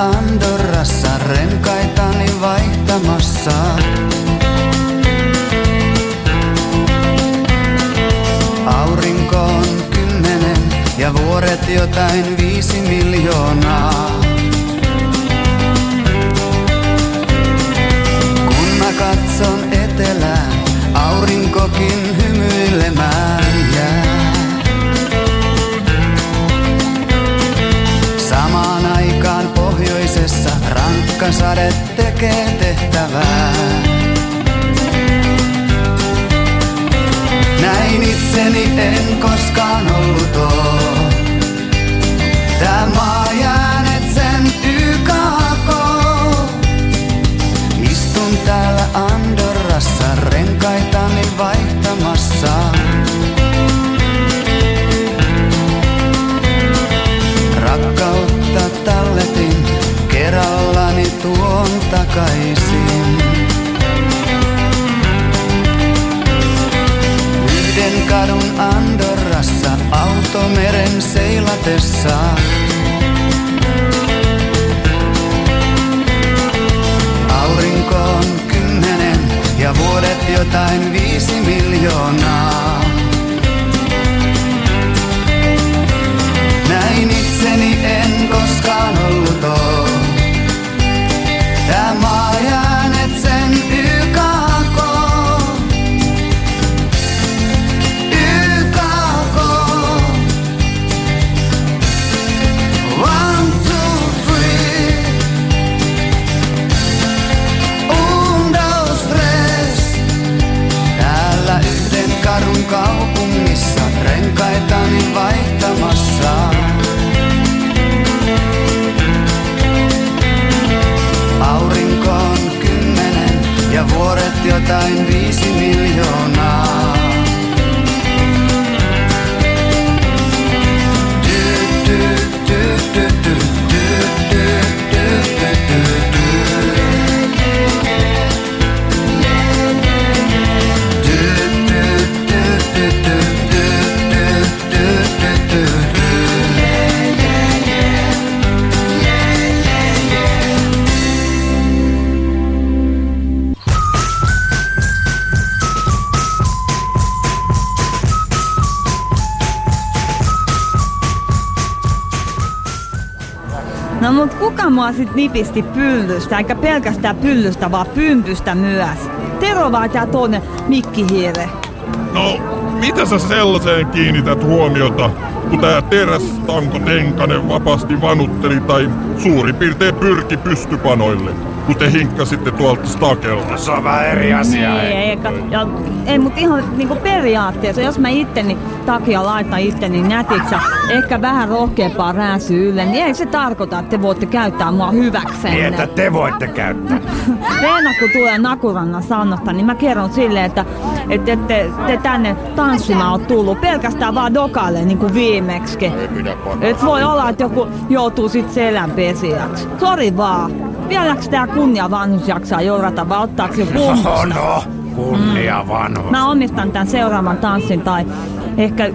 Andorrassa renkaitani vaihtamassa. Vuoret jotain viisi miljoonaa. Kun mä katson etelään, aurinkokin hymyilemään jää. Samaan aikaan pohjoisessa rankka sade tekee tehtävää. Näin itseni en koskaan ollut oo. Tää jäänet sen YKK. Istun täällä Andorrassa renkaitani vaihtamassa. Rakkautta talletin, kerrallani tuon takaisin. Kadun Andorrassa automeren seilatessa. Aurinko on kymmenen ja vuodet jotain viisi miljoonaa. Näin itseni en koskaan ollut oo. Tää jäänet vuoret jotain viisi miljoonaa. Kuka mua sit nipisti pyllystä, eikä pelkästään pyllystä, vaan pympystä myös. Tero vai tää tuonne mikkihiire. No, mitä sä sellaiseen kiinnität huomiota, kun tää terästanko Tenkanen vapaasti vanutteli tai suurin piirtein pyrki pystypanoille? kun te hinkkasitte tuolta stakelta. Se on vähän eri asia. Niin, eikä, ja, ei, mutta ihan niinku periaatteessa, jos mä itteni takia laitan itteni nätiksi ja ehkä vähän rohkeampaa rääsyä ylle, niin ei se tarkoita, että te voitte käyttää mua hyväksenne. Niin, että te voitte käyttää. Reena, kun tulee Nakurannan saunasta, niin mä kerron silleen, että, että te, te tänne tanssimaan on tullut pelkästään vaan dokalle niin kuin viimeksi. Et voi olla, että joku joutuu sit selänpesiäksi. Sori vaan. Vieläks tää kunnia vanhus jaksaa jourata vai ottaako se No, no, kunnia vanhus. Mä omistan tämän seuraavan tanssin tai ehkä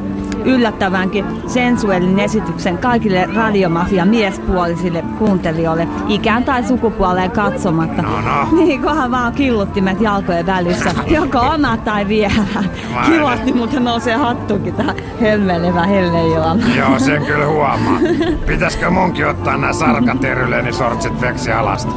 yllättävänkin sensuellin esityksen kaikille radiomafia miespuolisille kuuntelijoille, ikään tai sukupuoleen katsomatta. No, no. Niin, kohan vaan killuttimet jalkojen välissä, joko oma tai vieraat. Kivasti muuten nousee hattukin tähän hemmelevä helleillan. Joo, sen kyllä huomaa. Pitäisikö munkin ottaa nämä sarkateryleeni sortsit veksi alasta?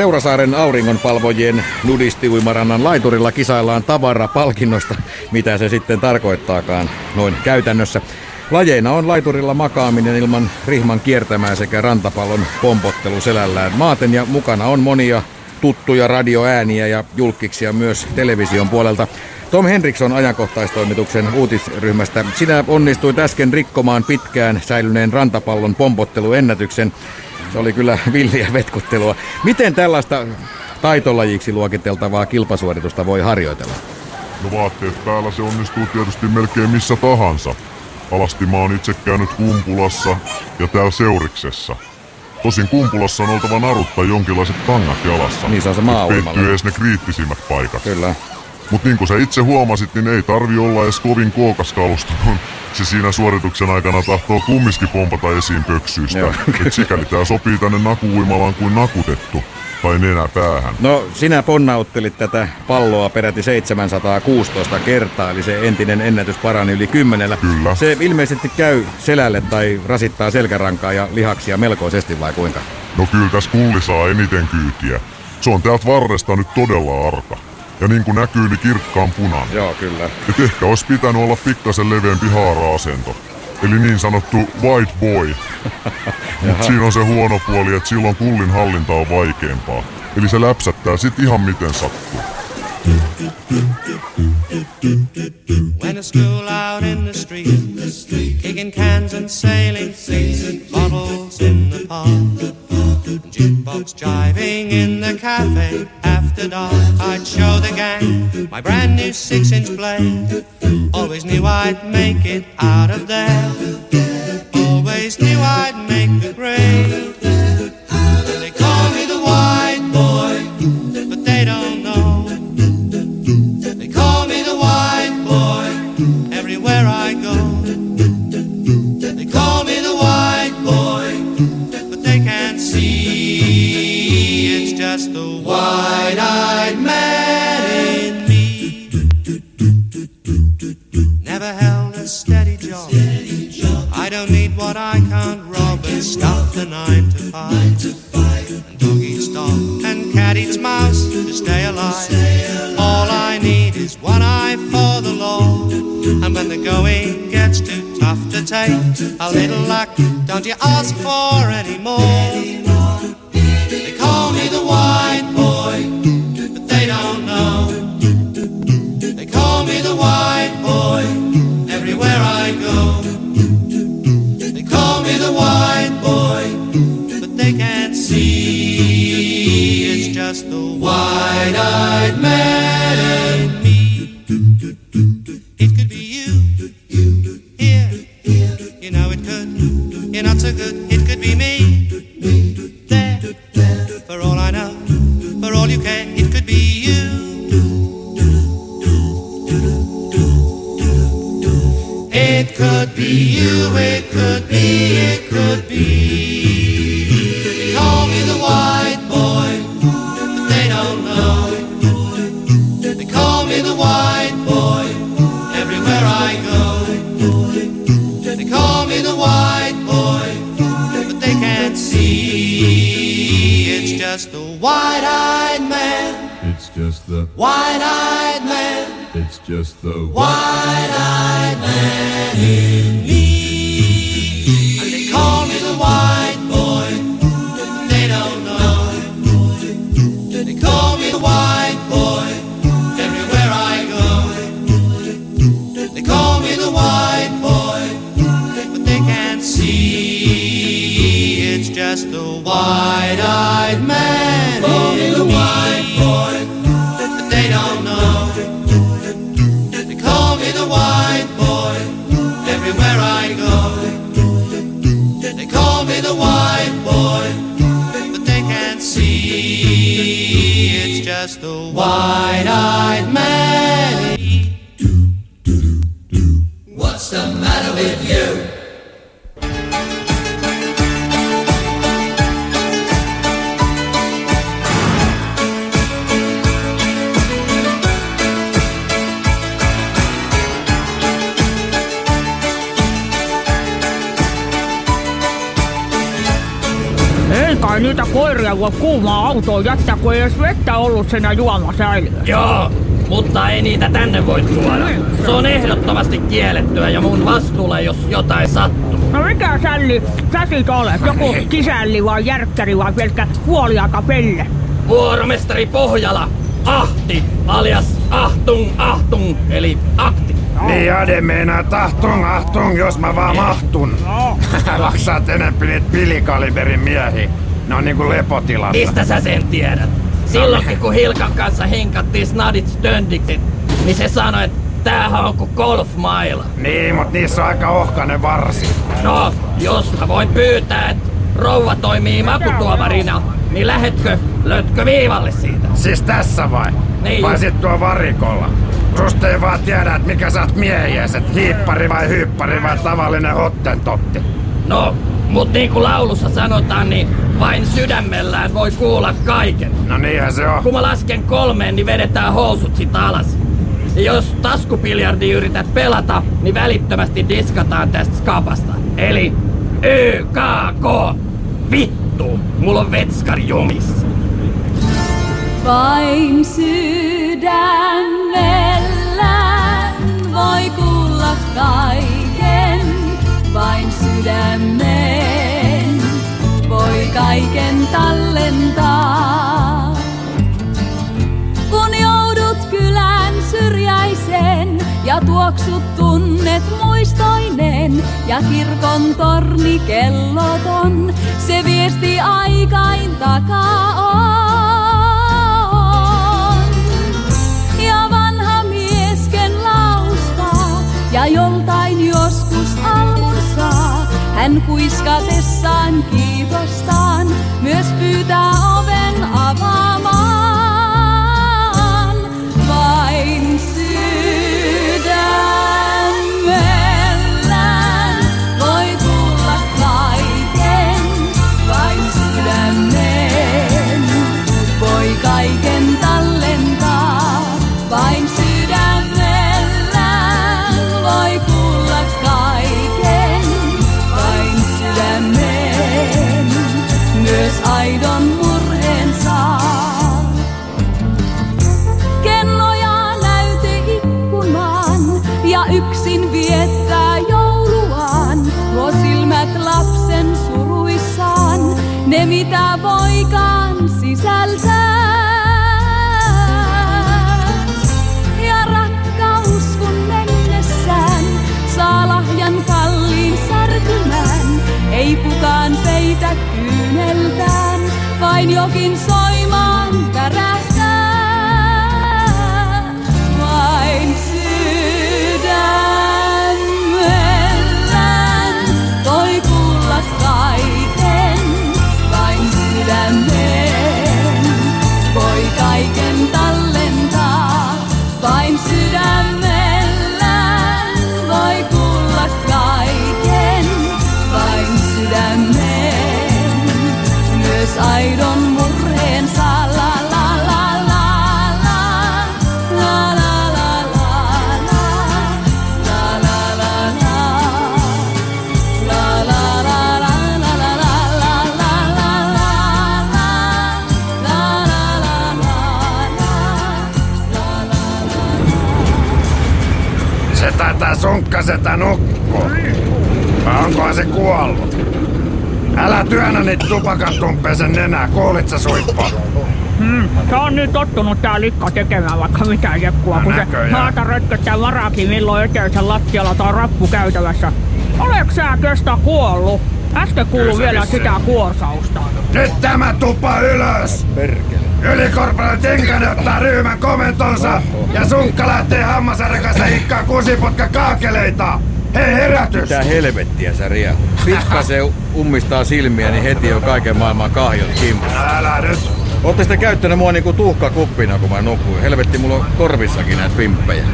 Seurasaaren auringonpalvojien nudistiuimarannan laiturilla kisaillaan tavara palkinnosta, mitä se sitten tarkoittaakaan noin käytännössä. Lajeina on laiturilla makaaminen ilman rihman kiertämää sekä rantapallon pompottelu selällään maaten ja mukana on monia tuttuja radioääniä ja julkkiksia myös television puolelta. Tom Henriksson ajankohtaistoimituksen uutisryhmästä. Sinä onnistuit äsken rikkomaan pitkään säilyneen rantapallon pompotteluennätyksen. Se oli kyllä villiä vetkuttelua. Miten tällaista taitolajiksi luokiteltavaa kilpasuoritusta voi harjoitella? No vaatteet päällä se onnistuu tietysti melkein missä tahansa. Alasti mä oon itse käynyt Kumpulassa ja täällä Seuriksessa. Tosin Kumpulassa on oltava narut tai jonkinlaiset tangat jalassa. Niin on se peittyy edes ne kriittisimmät paikat. Kyllä. Mut niin kuin sä itse huomasit, niin ei tarvi olla edes kovin kookas kun se siinä suorituksen aikana tahtoo kumminkin pompata esiin pöksyistä. Et sikäli tää sopii tänne nakuuimalaan kuin nakutettu. Tai nenä päähän. No, sinä ponnauttelit tätä palloa peräti 716 kertaa, eli se entinen ennätys parani yli kymmenellä. Kyllä. Se ilmeisesti käy selälle tai rasittaa selkärankaa ja lihaksia melkoisesti vai kuinka? No kyllä tässä kulli saa eniten kyytiä. Se on täältä varresta nyt todella arka. Ja niin kuin näkyy, niin kirkkaan punainen. Joo, kyllä. Et ehkä olisi pitänyt olla pikkasen leveämpi haara-asento. Eli niin sanottu white boy. Jaha. Mut siinä on se huono puoli, että silloin kullin hallinta on vaikeampaa. Eli se läpsättää sit ihan miten sattuu. Went to school out in the street, kicking cans and sailing fleets, bottles in the pond, jukebox jiving in the cafe. After dark, I'd show the gang my brand new six-inch blade. Always knew I'd make it out of there. Always knew I'd make the grade. Siinä juomasäiliössä. Joo, mutta ei niitä tänne voi tuoda. Se on ehdottomasti kiellettyä ja mun vastuulla, jos jotain sattuu. No mikä sälli sä sit olet? Joku kisälli vai järkkäri vai pelkkä kuoliaika pelle? Vuoromestari Pohjala, Ahti, alias Ahtung Ahtung, eli akti. Niin Ade meinaa tahtung ahtung, jos mä vaan mahtun. Laksaat enempi niitä pilikaliberin miehiä. Ne on niinku lepotilassa. Mistä sä sen tiedät? Silloinkin kun Hilkan kanssa hinkattiin snadit stöndikset, niin se sanoi, että tämähän on kuin golfmaila. Niin, mut niissä on aika ohkainen varsi. No, jos mä voin pyytää, että rouva toimii makutuomarina, niin lähetkö, lötkö viivalle siitä? Siis tässä vai? Niin Vai sit tuo varikolla? Susta ei vaan tiedä, että mikä sä oot miehies, et hiippari vai hyyppari vai tavallinen hottentotti. No, mut niin kuin laulussa sanotaan, niin vain sydämellään voi kuulla kaiken. No niinhän se on. Kun mä lasken kolmeen, niin vedetään housut sit alas. Ja jos taskupiljardi yrität pelata, niin välittömästi diskataan tästä skapasta. Eli Y, K, K, vittu, mulla on vetskari jumissa. Vain sydämellään voi kuulla kaiken. Vain sydämeen voi kaiken tallentaa. Kun joudut kylän syrjäiseen ja tuoksut tunnet muistoinen ja kirkon torni kelloton, se viesti aikain takaa on. Ja vanha miesken laustaa ja saa, hän kuiskatessaan kiitostaan myös pyytää oven avaamaan. Taitaa sunkkasetä nukkua. Vai onkohan se kuollut? Älä työnnä niitä tupakantumppeen sen nenää, kuulit sä suippo? Hmm, se on nyt tottunut tää likka tekemään vaikka mitä jekkua, No kun se näköjään. maata rötköttää marakin milloin eteisen lattialla tai rappukäytävässä. Oleks sä köstä kuollut? Äsken kuulu Kyllä se vielä sitä kuorsausta. Nyt tämä tupa ylös! Perkele. Ylikorporaali Tenkanen ottaa ryhmän komentonsa ja Sunkka lähtee hammasarkassa hikkaa kusiputka kaakeleita! Hei herätys! Mitä helvettiä sä riehut? Pikkasen ummistaa silmiä, niin heti on kaiken maailman kahjot kimpussa. Älä nyt! Ootte sitten käyttänyt mua niinku tuhkakuppina, kun mä nukuin. Helvetti, mulla on korvissakin näitä fimppejä.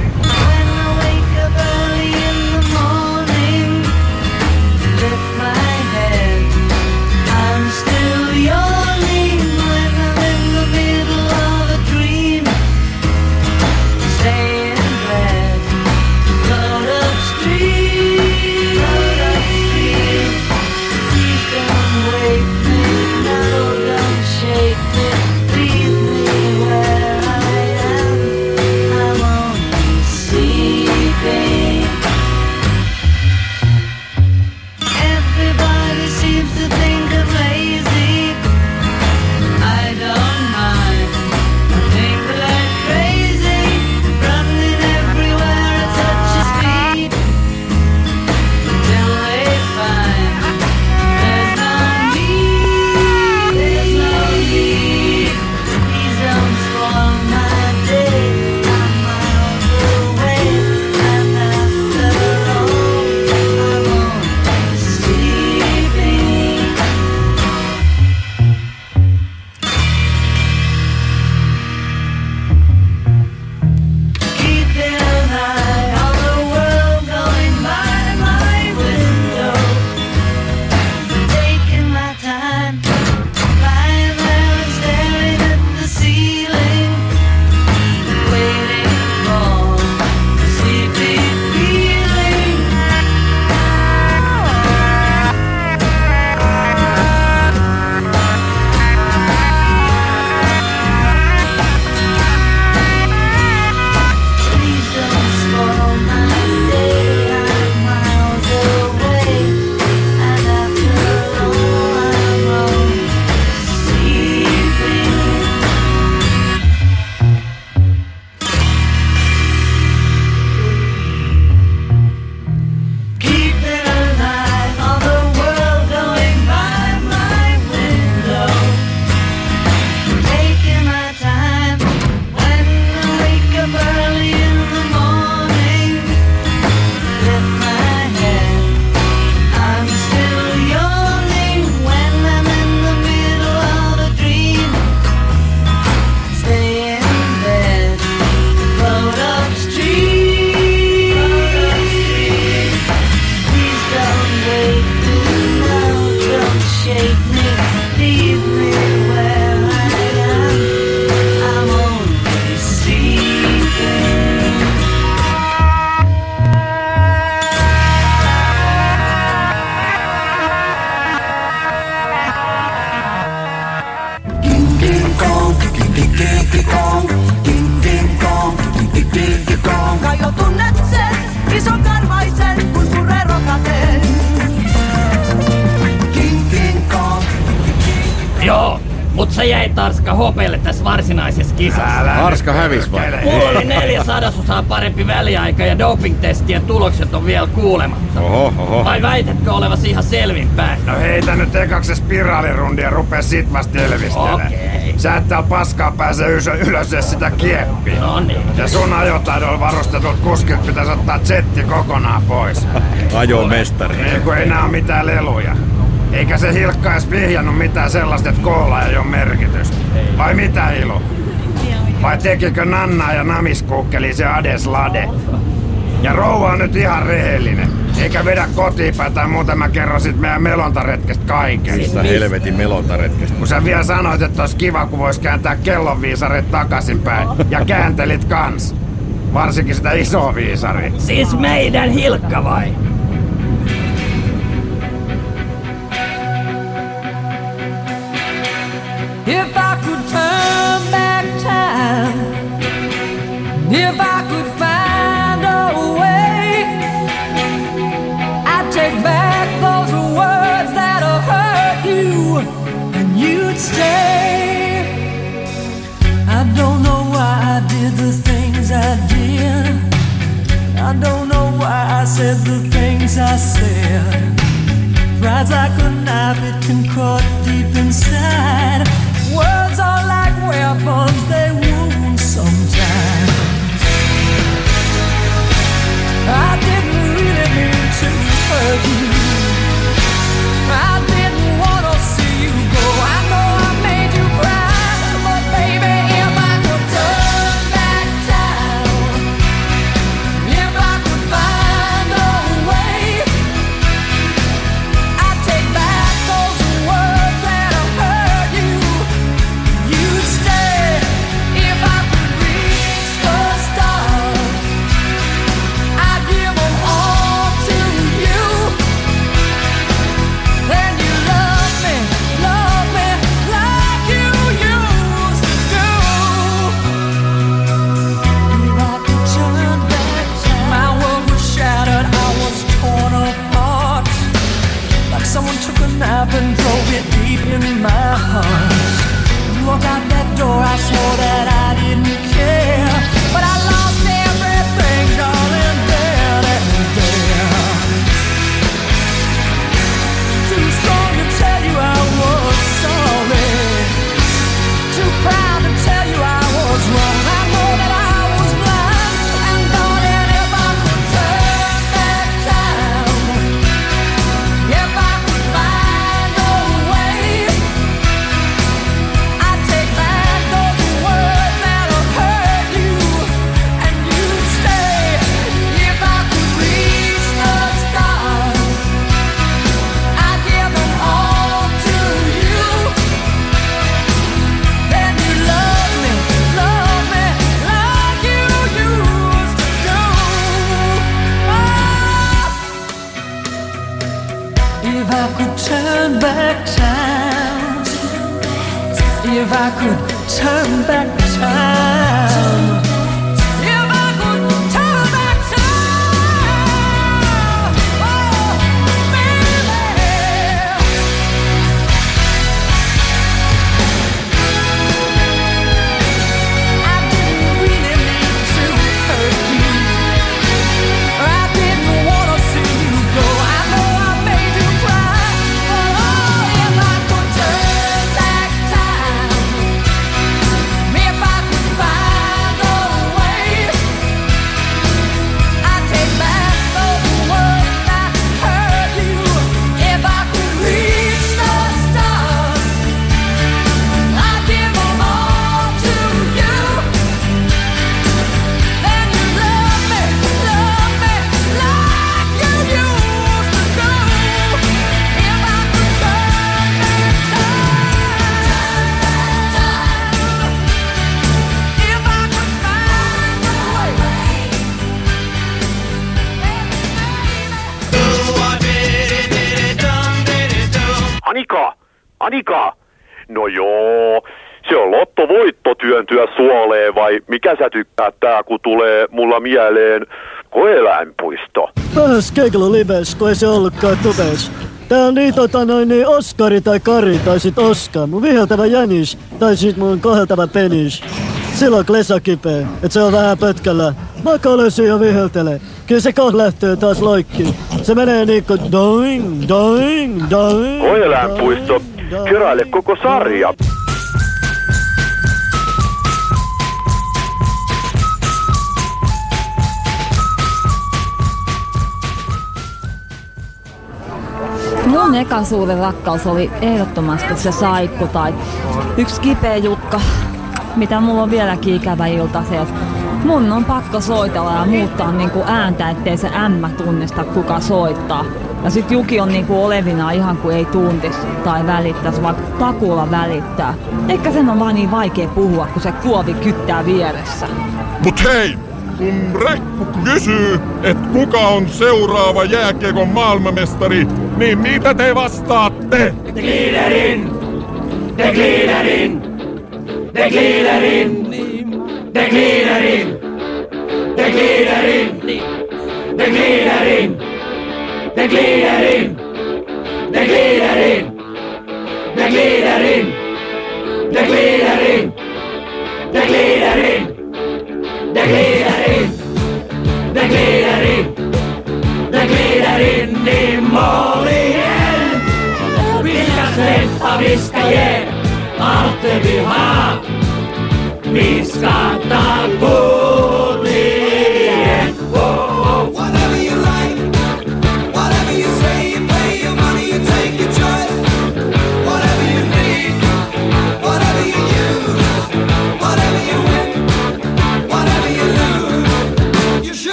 Väliaika ja doping-testien tulokset on vielä kuulematta. Oho, oho. Vai väitätkö olevasi ihan selvinpäin? No heitä nyt ekaksi se spiraalirundi ja rupee sit vasta elvistelee. Okei. Sä et täällä paskaa pääse ylös, ylös sitä kieppiä. No niin. Ja sun ajotaidolla varustetut kuskit pitäisi ottaa jetti kokonaan pois. Ajo mestari. Niin kun ei nää oo mitään leluja. Eikä se Hilkka edes vihjannut mitään sellaista, että koolla ei oo merkitystä. Vai mitä Ilu? Vai tekikö Nanna ja Namiskuukkeli se Ades Lade? Ja rouva on nyt ihan rehellinen. Eikä vedä kotiin päin tai muuten mä kerron sit meidän melontaretkestä kaiken. Mistä helvetin melontaretkestä? Kun sä vielä sanoit, että olisi kiva, kun vois kääntää kellonviisarit takaisinpäin. Ja kääntelit kans. Varsinkin sitä isoa viisaria. Siis meidän Hilkka vai? Find a way, I'd take back those words that hurt you, and you'd stay. I don't know why I did the things I did. I don't know why I said the things I said. Like a knife, it can cut deep inside. Words are like weapons, they hurt you. last one. Mikä sä tykkää tää, kun tulee mulla mieleen koeläinpuisto? Vähäs Keglo lives, kun ei se ollutkaan tubes. Tää on niin tota noin niin Oskari tai Kari tai sit Oska, mun viheltävä jänis tai sit mun koheltava penis. Silloin klesa kipeä, et se on vähän pötkällä. Makoile ja viheltele. Kyllä se kohta lähtee taas loikkiin. Se menee niinku doing, doing, doing. Koeläinpuisto, keräile koko sarja. Mun eka suuri rakkaus oli ehdottomasti se saikku tai yksi kipeä Jukka, mitä mulla on vieläkin ikävä ilta se, että mun on pakko soitella ja muuttaa niinku ääntä, ettei se ämmä tunnista kuka soittaa. Ja sit Juki on niinku olevina ihan kuin ei tuntis tai välittäisi, vaikka takuulla välittää. Ehkä sen on vaan niin vaikea puhua, kun se kuovi kyttää vieressä. Mut hei, kun Rekku kysyy, että kuka on seuraava jääkiekon maailmanmestari, niin mitä te vastaatte? Gliderin! De Gliderin! De Gliderin! De Gliderin! De Gliderin! De Gliderin! De Gliderin! De Gliderin! De Gliderin! De Gliderin! De Gliderin! De Gliderin! Aviskaje, Arteviha, Viskatakoon.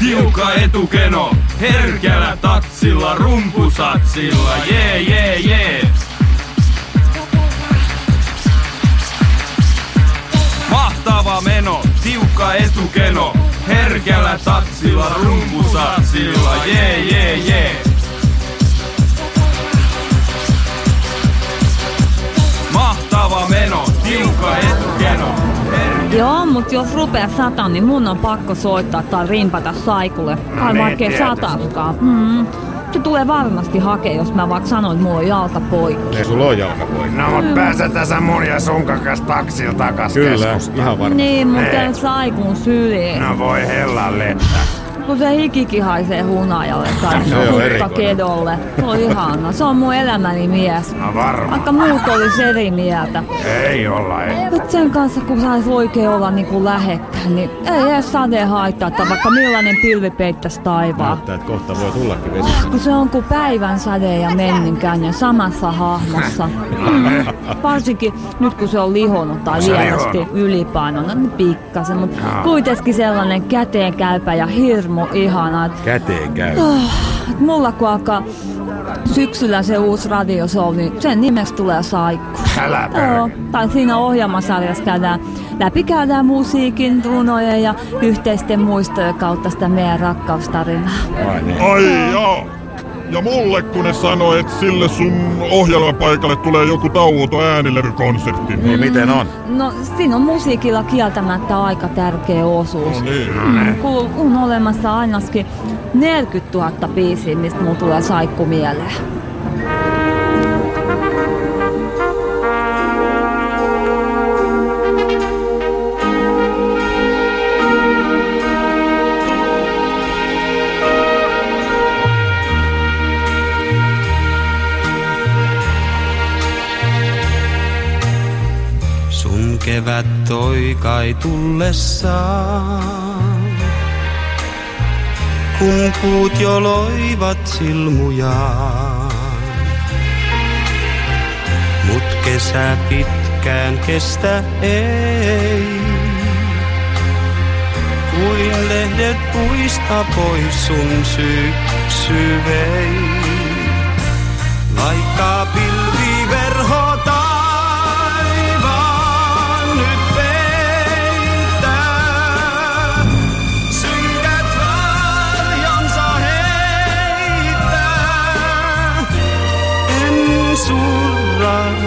Tiukka etukeno, herkällä tatsilla, rumpusatsilla, jee jee jee. Mahtava meno, tiukka etukeno, herkällä tatsilla, rumpusatsilla, jee jee jee. Mahtava meno, tiukka etukeno, Joo, mut jos rupee sataa, niin mun on pakko soittaa tai rimpata saikulle. Tai vaikkei sataskaan. Mm. se tulee varmasti hakea, jos mä vaikka sanon, että mulla on jalka poikki. Ei sulla ole jalkapoikki. No mut pääsetään sä mun ja sun kakas taksil takas Kyllä, keskustaan. ihan varmasti. Niin, mutta Niin. saikun syliin. No voi hella lettä. Kun se hikikin haisee hunajalle tai hukkakedolle. Se on ihana. Se on mun elämäni mies. No varma. Vaikka muut olisi eri mieltä. Ei olla ei. Mut sen kanssa, kun sais oikein olla niinku lähekkäin, niin ei edes sade haittaa, että vaikka millainen pilvi peittäisi taivaan. Näyttää, että kohta voi tullakin vesi. Kun se on kuin päivän sade ja menninkäinen samassa hahmossa. Mm. Varsinkin nyt kun se on lihonut tai lievästi ylipainona, niin pikkasen, mutta kuitenkin sellainen käteenkäypä ja hirmu ihana. että Käteen käy. Et mulla kun alkaa syksyllä se uusi radioshow, niin sen nimeksi tulee Saikku. Älä Joo, tai siinä ohjelmasarjassa käydään, läpi käydään musiikin, runojen ja yhteisten muistojen kautta sitä meidän rakkaustarinaa. Ai joo. Ja mulle kun ne sanoi, että sille sun ohjelmapaikalle tulee joku tauoton äänilevykonsertti. Niin miten on? No siinä on musiikilla kieltämättä aika tärkeä osuus. No niin. Mm, kun on olemassa ainakin 40 000 biisiä, mistä mulla tulee saikku mieleen. Kevät toi kai tullessaan. Kun puut jo loivat silmujaan. Mut kesä pitkään kestä ei. Kuin lehdet puista pois sun syksy vei. Vaikka pilviverho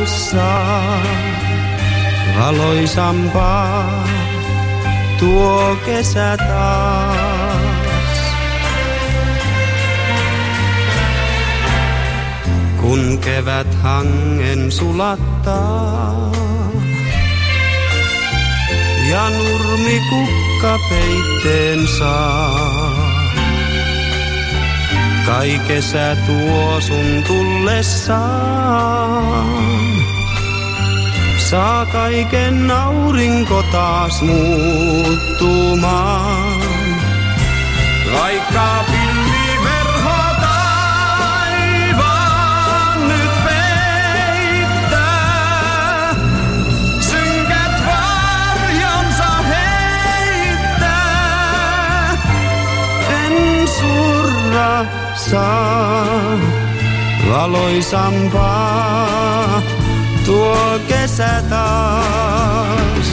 saa valoisampaa tuo kesä taas. Kun kevät hangen sulattaa ja nurmi kukka peitteen saa. Kai kesä tuo sun tullessaan. Saa kaiken aurinko taas muuttumaan. Vaikka pilviverho taivaan nyt peittää, synkät varjonsa heittää, en surra saa valoisampaa tuo kesä taas.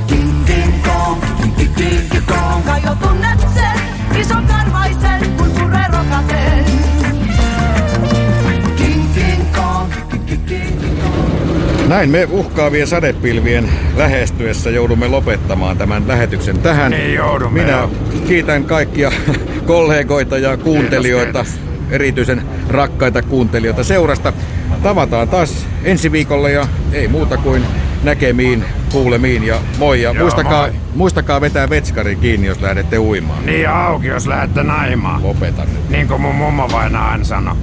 Kai jo tunnet sen, ison karvaisen, kun puree. Näin me uhkaavien sadepilvien lähestyessä joudumme lopettamaan tämän lähetyksen tähän. Niin joudumme, Minä kiitän kaikkia kollegoita ja kuuntelijoita, erityisen rakkaita kuuntelijoita seurasta. Tavataan taas ensi viikolla ja ei muuta kuin näkemiin, kuulemiin ja moi. Ja Joo, muistakaa, moi. muistakaa vetää vetskari kiinni, jos lähdette uimaan. Niin auki, jos lähdette naimaan. Lopetan nyt. Niin kuin mun mummo vainaa aina sanoi.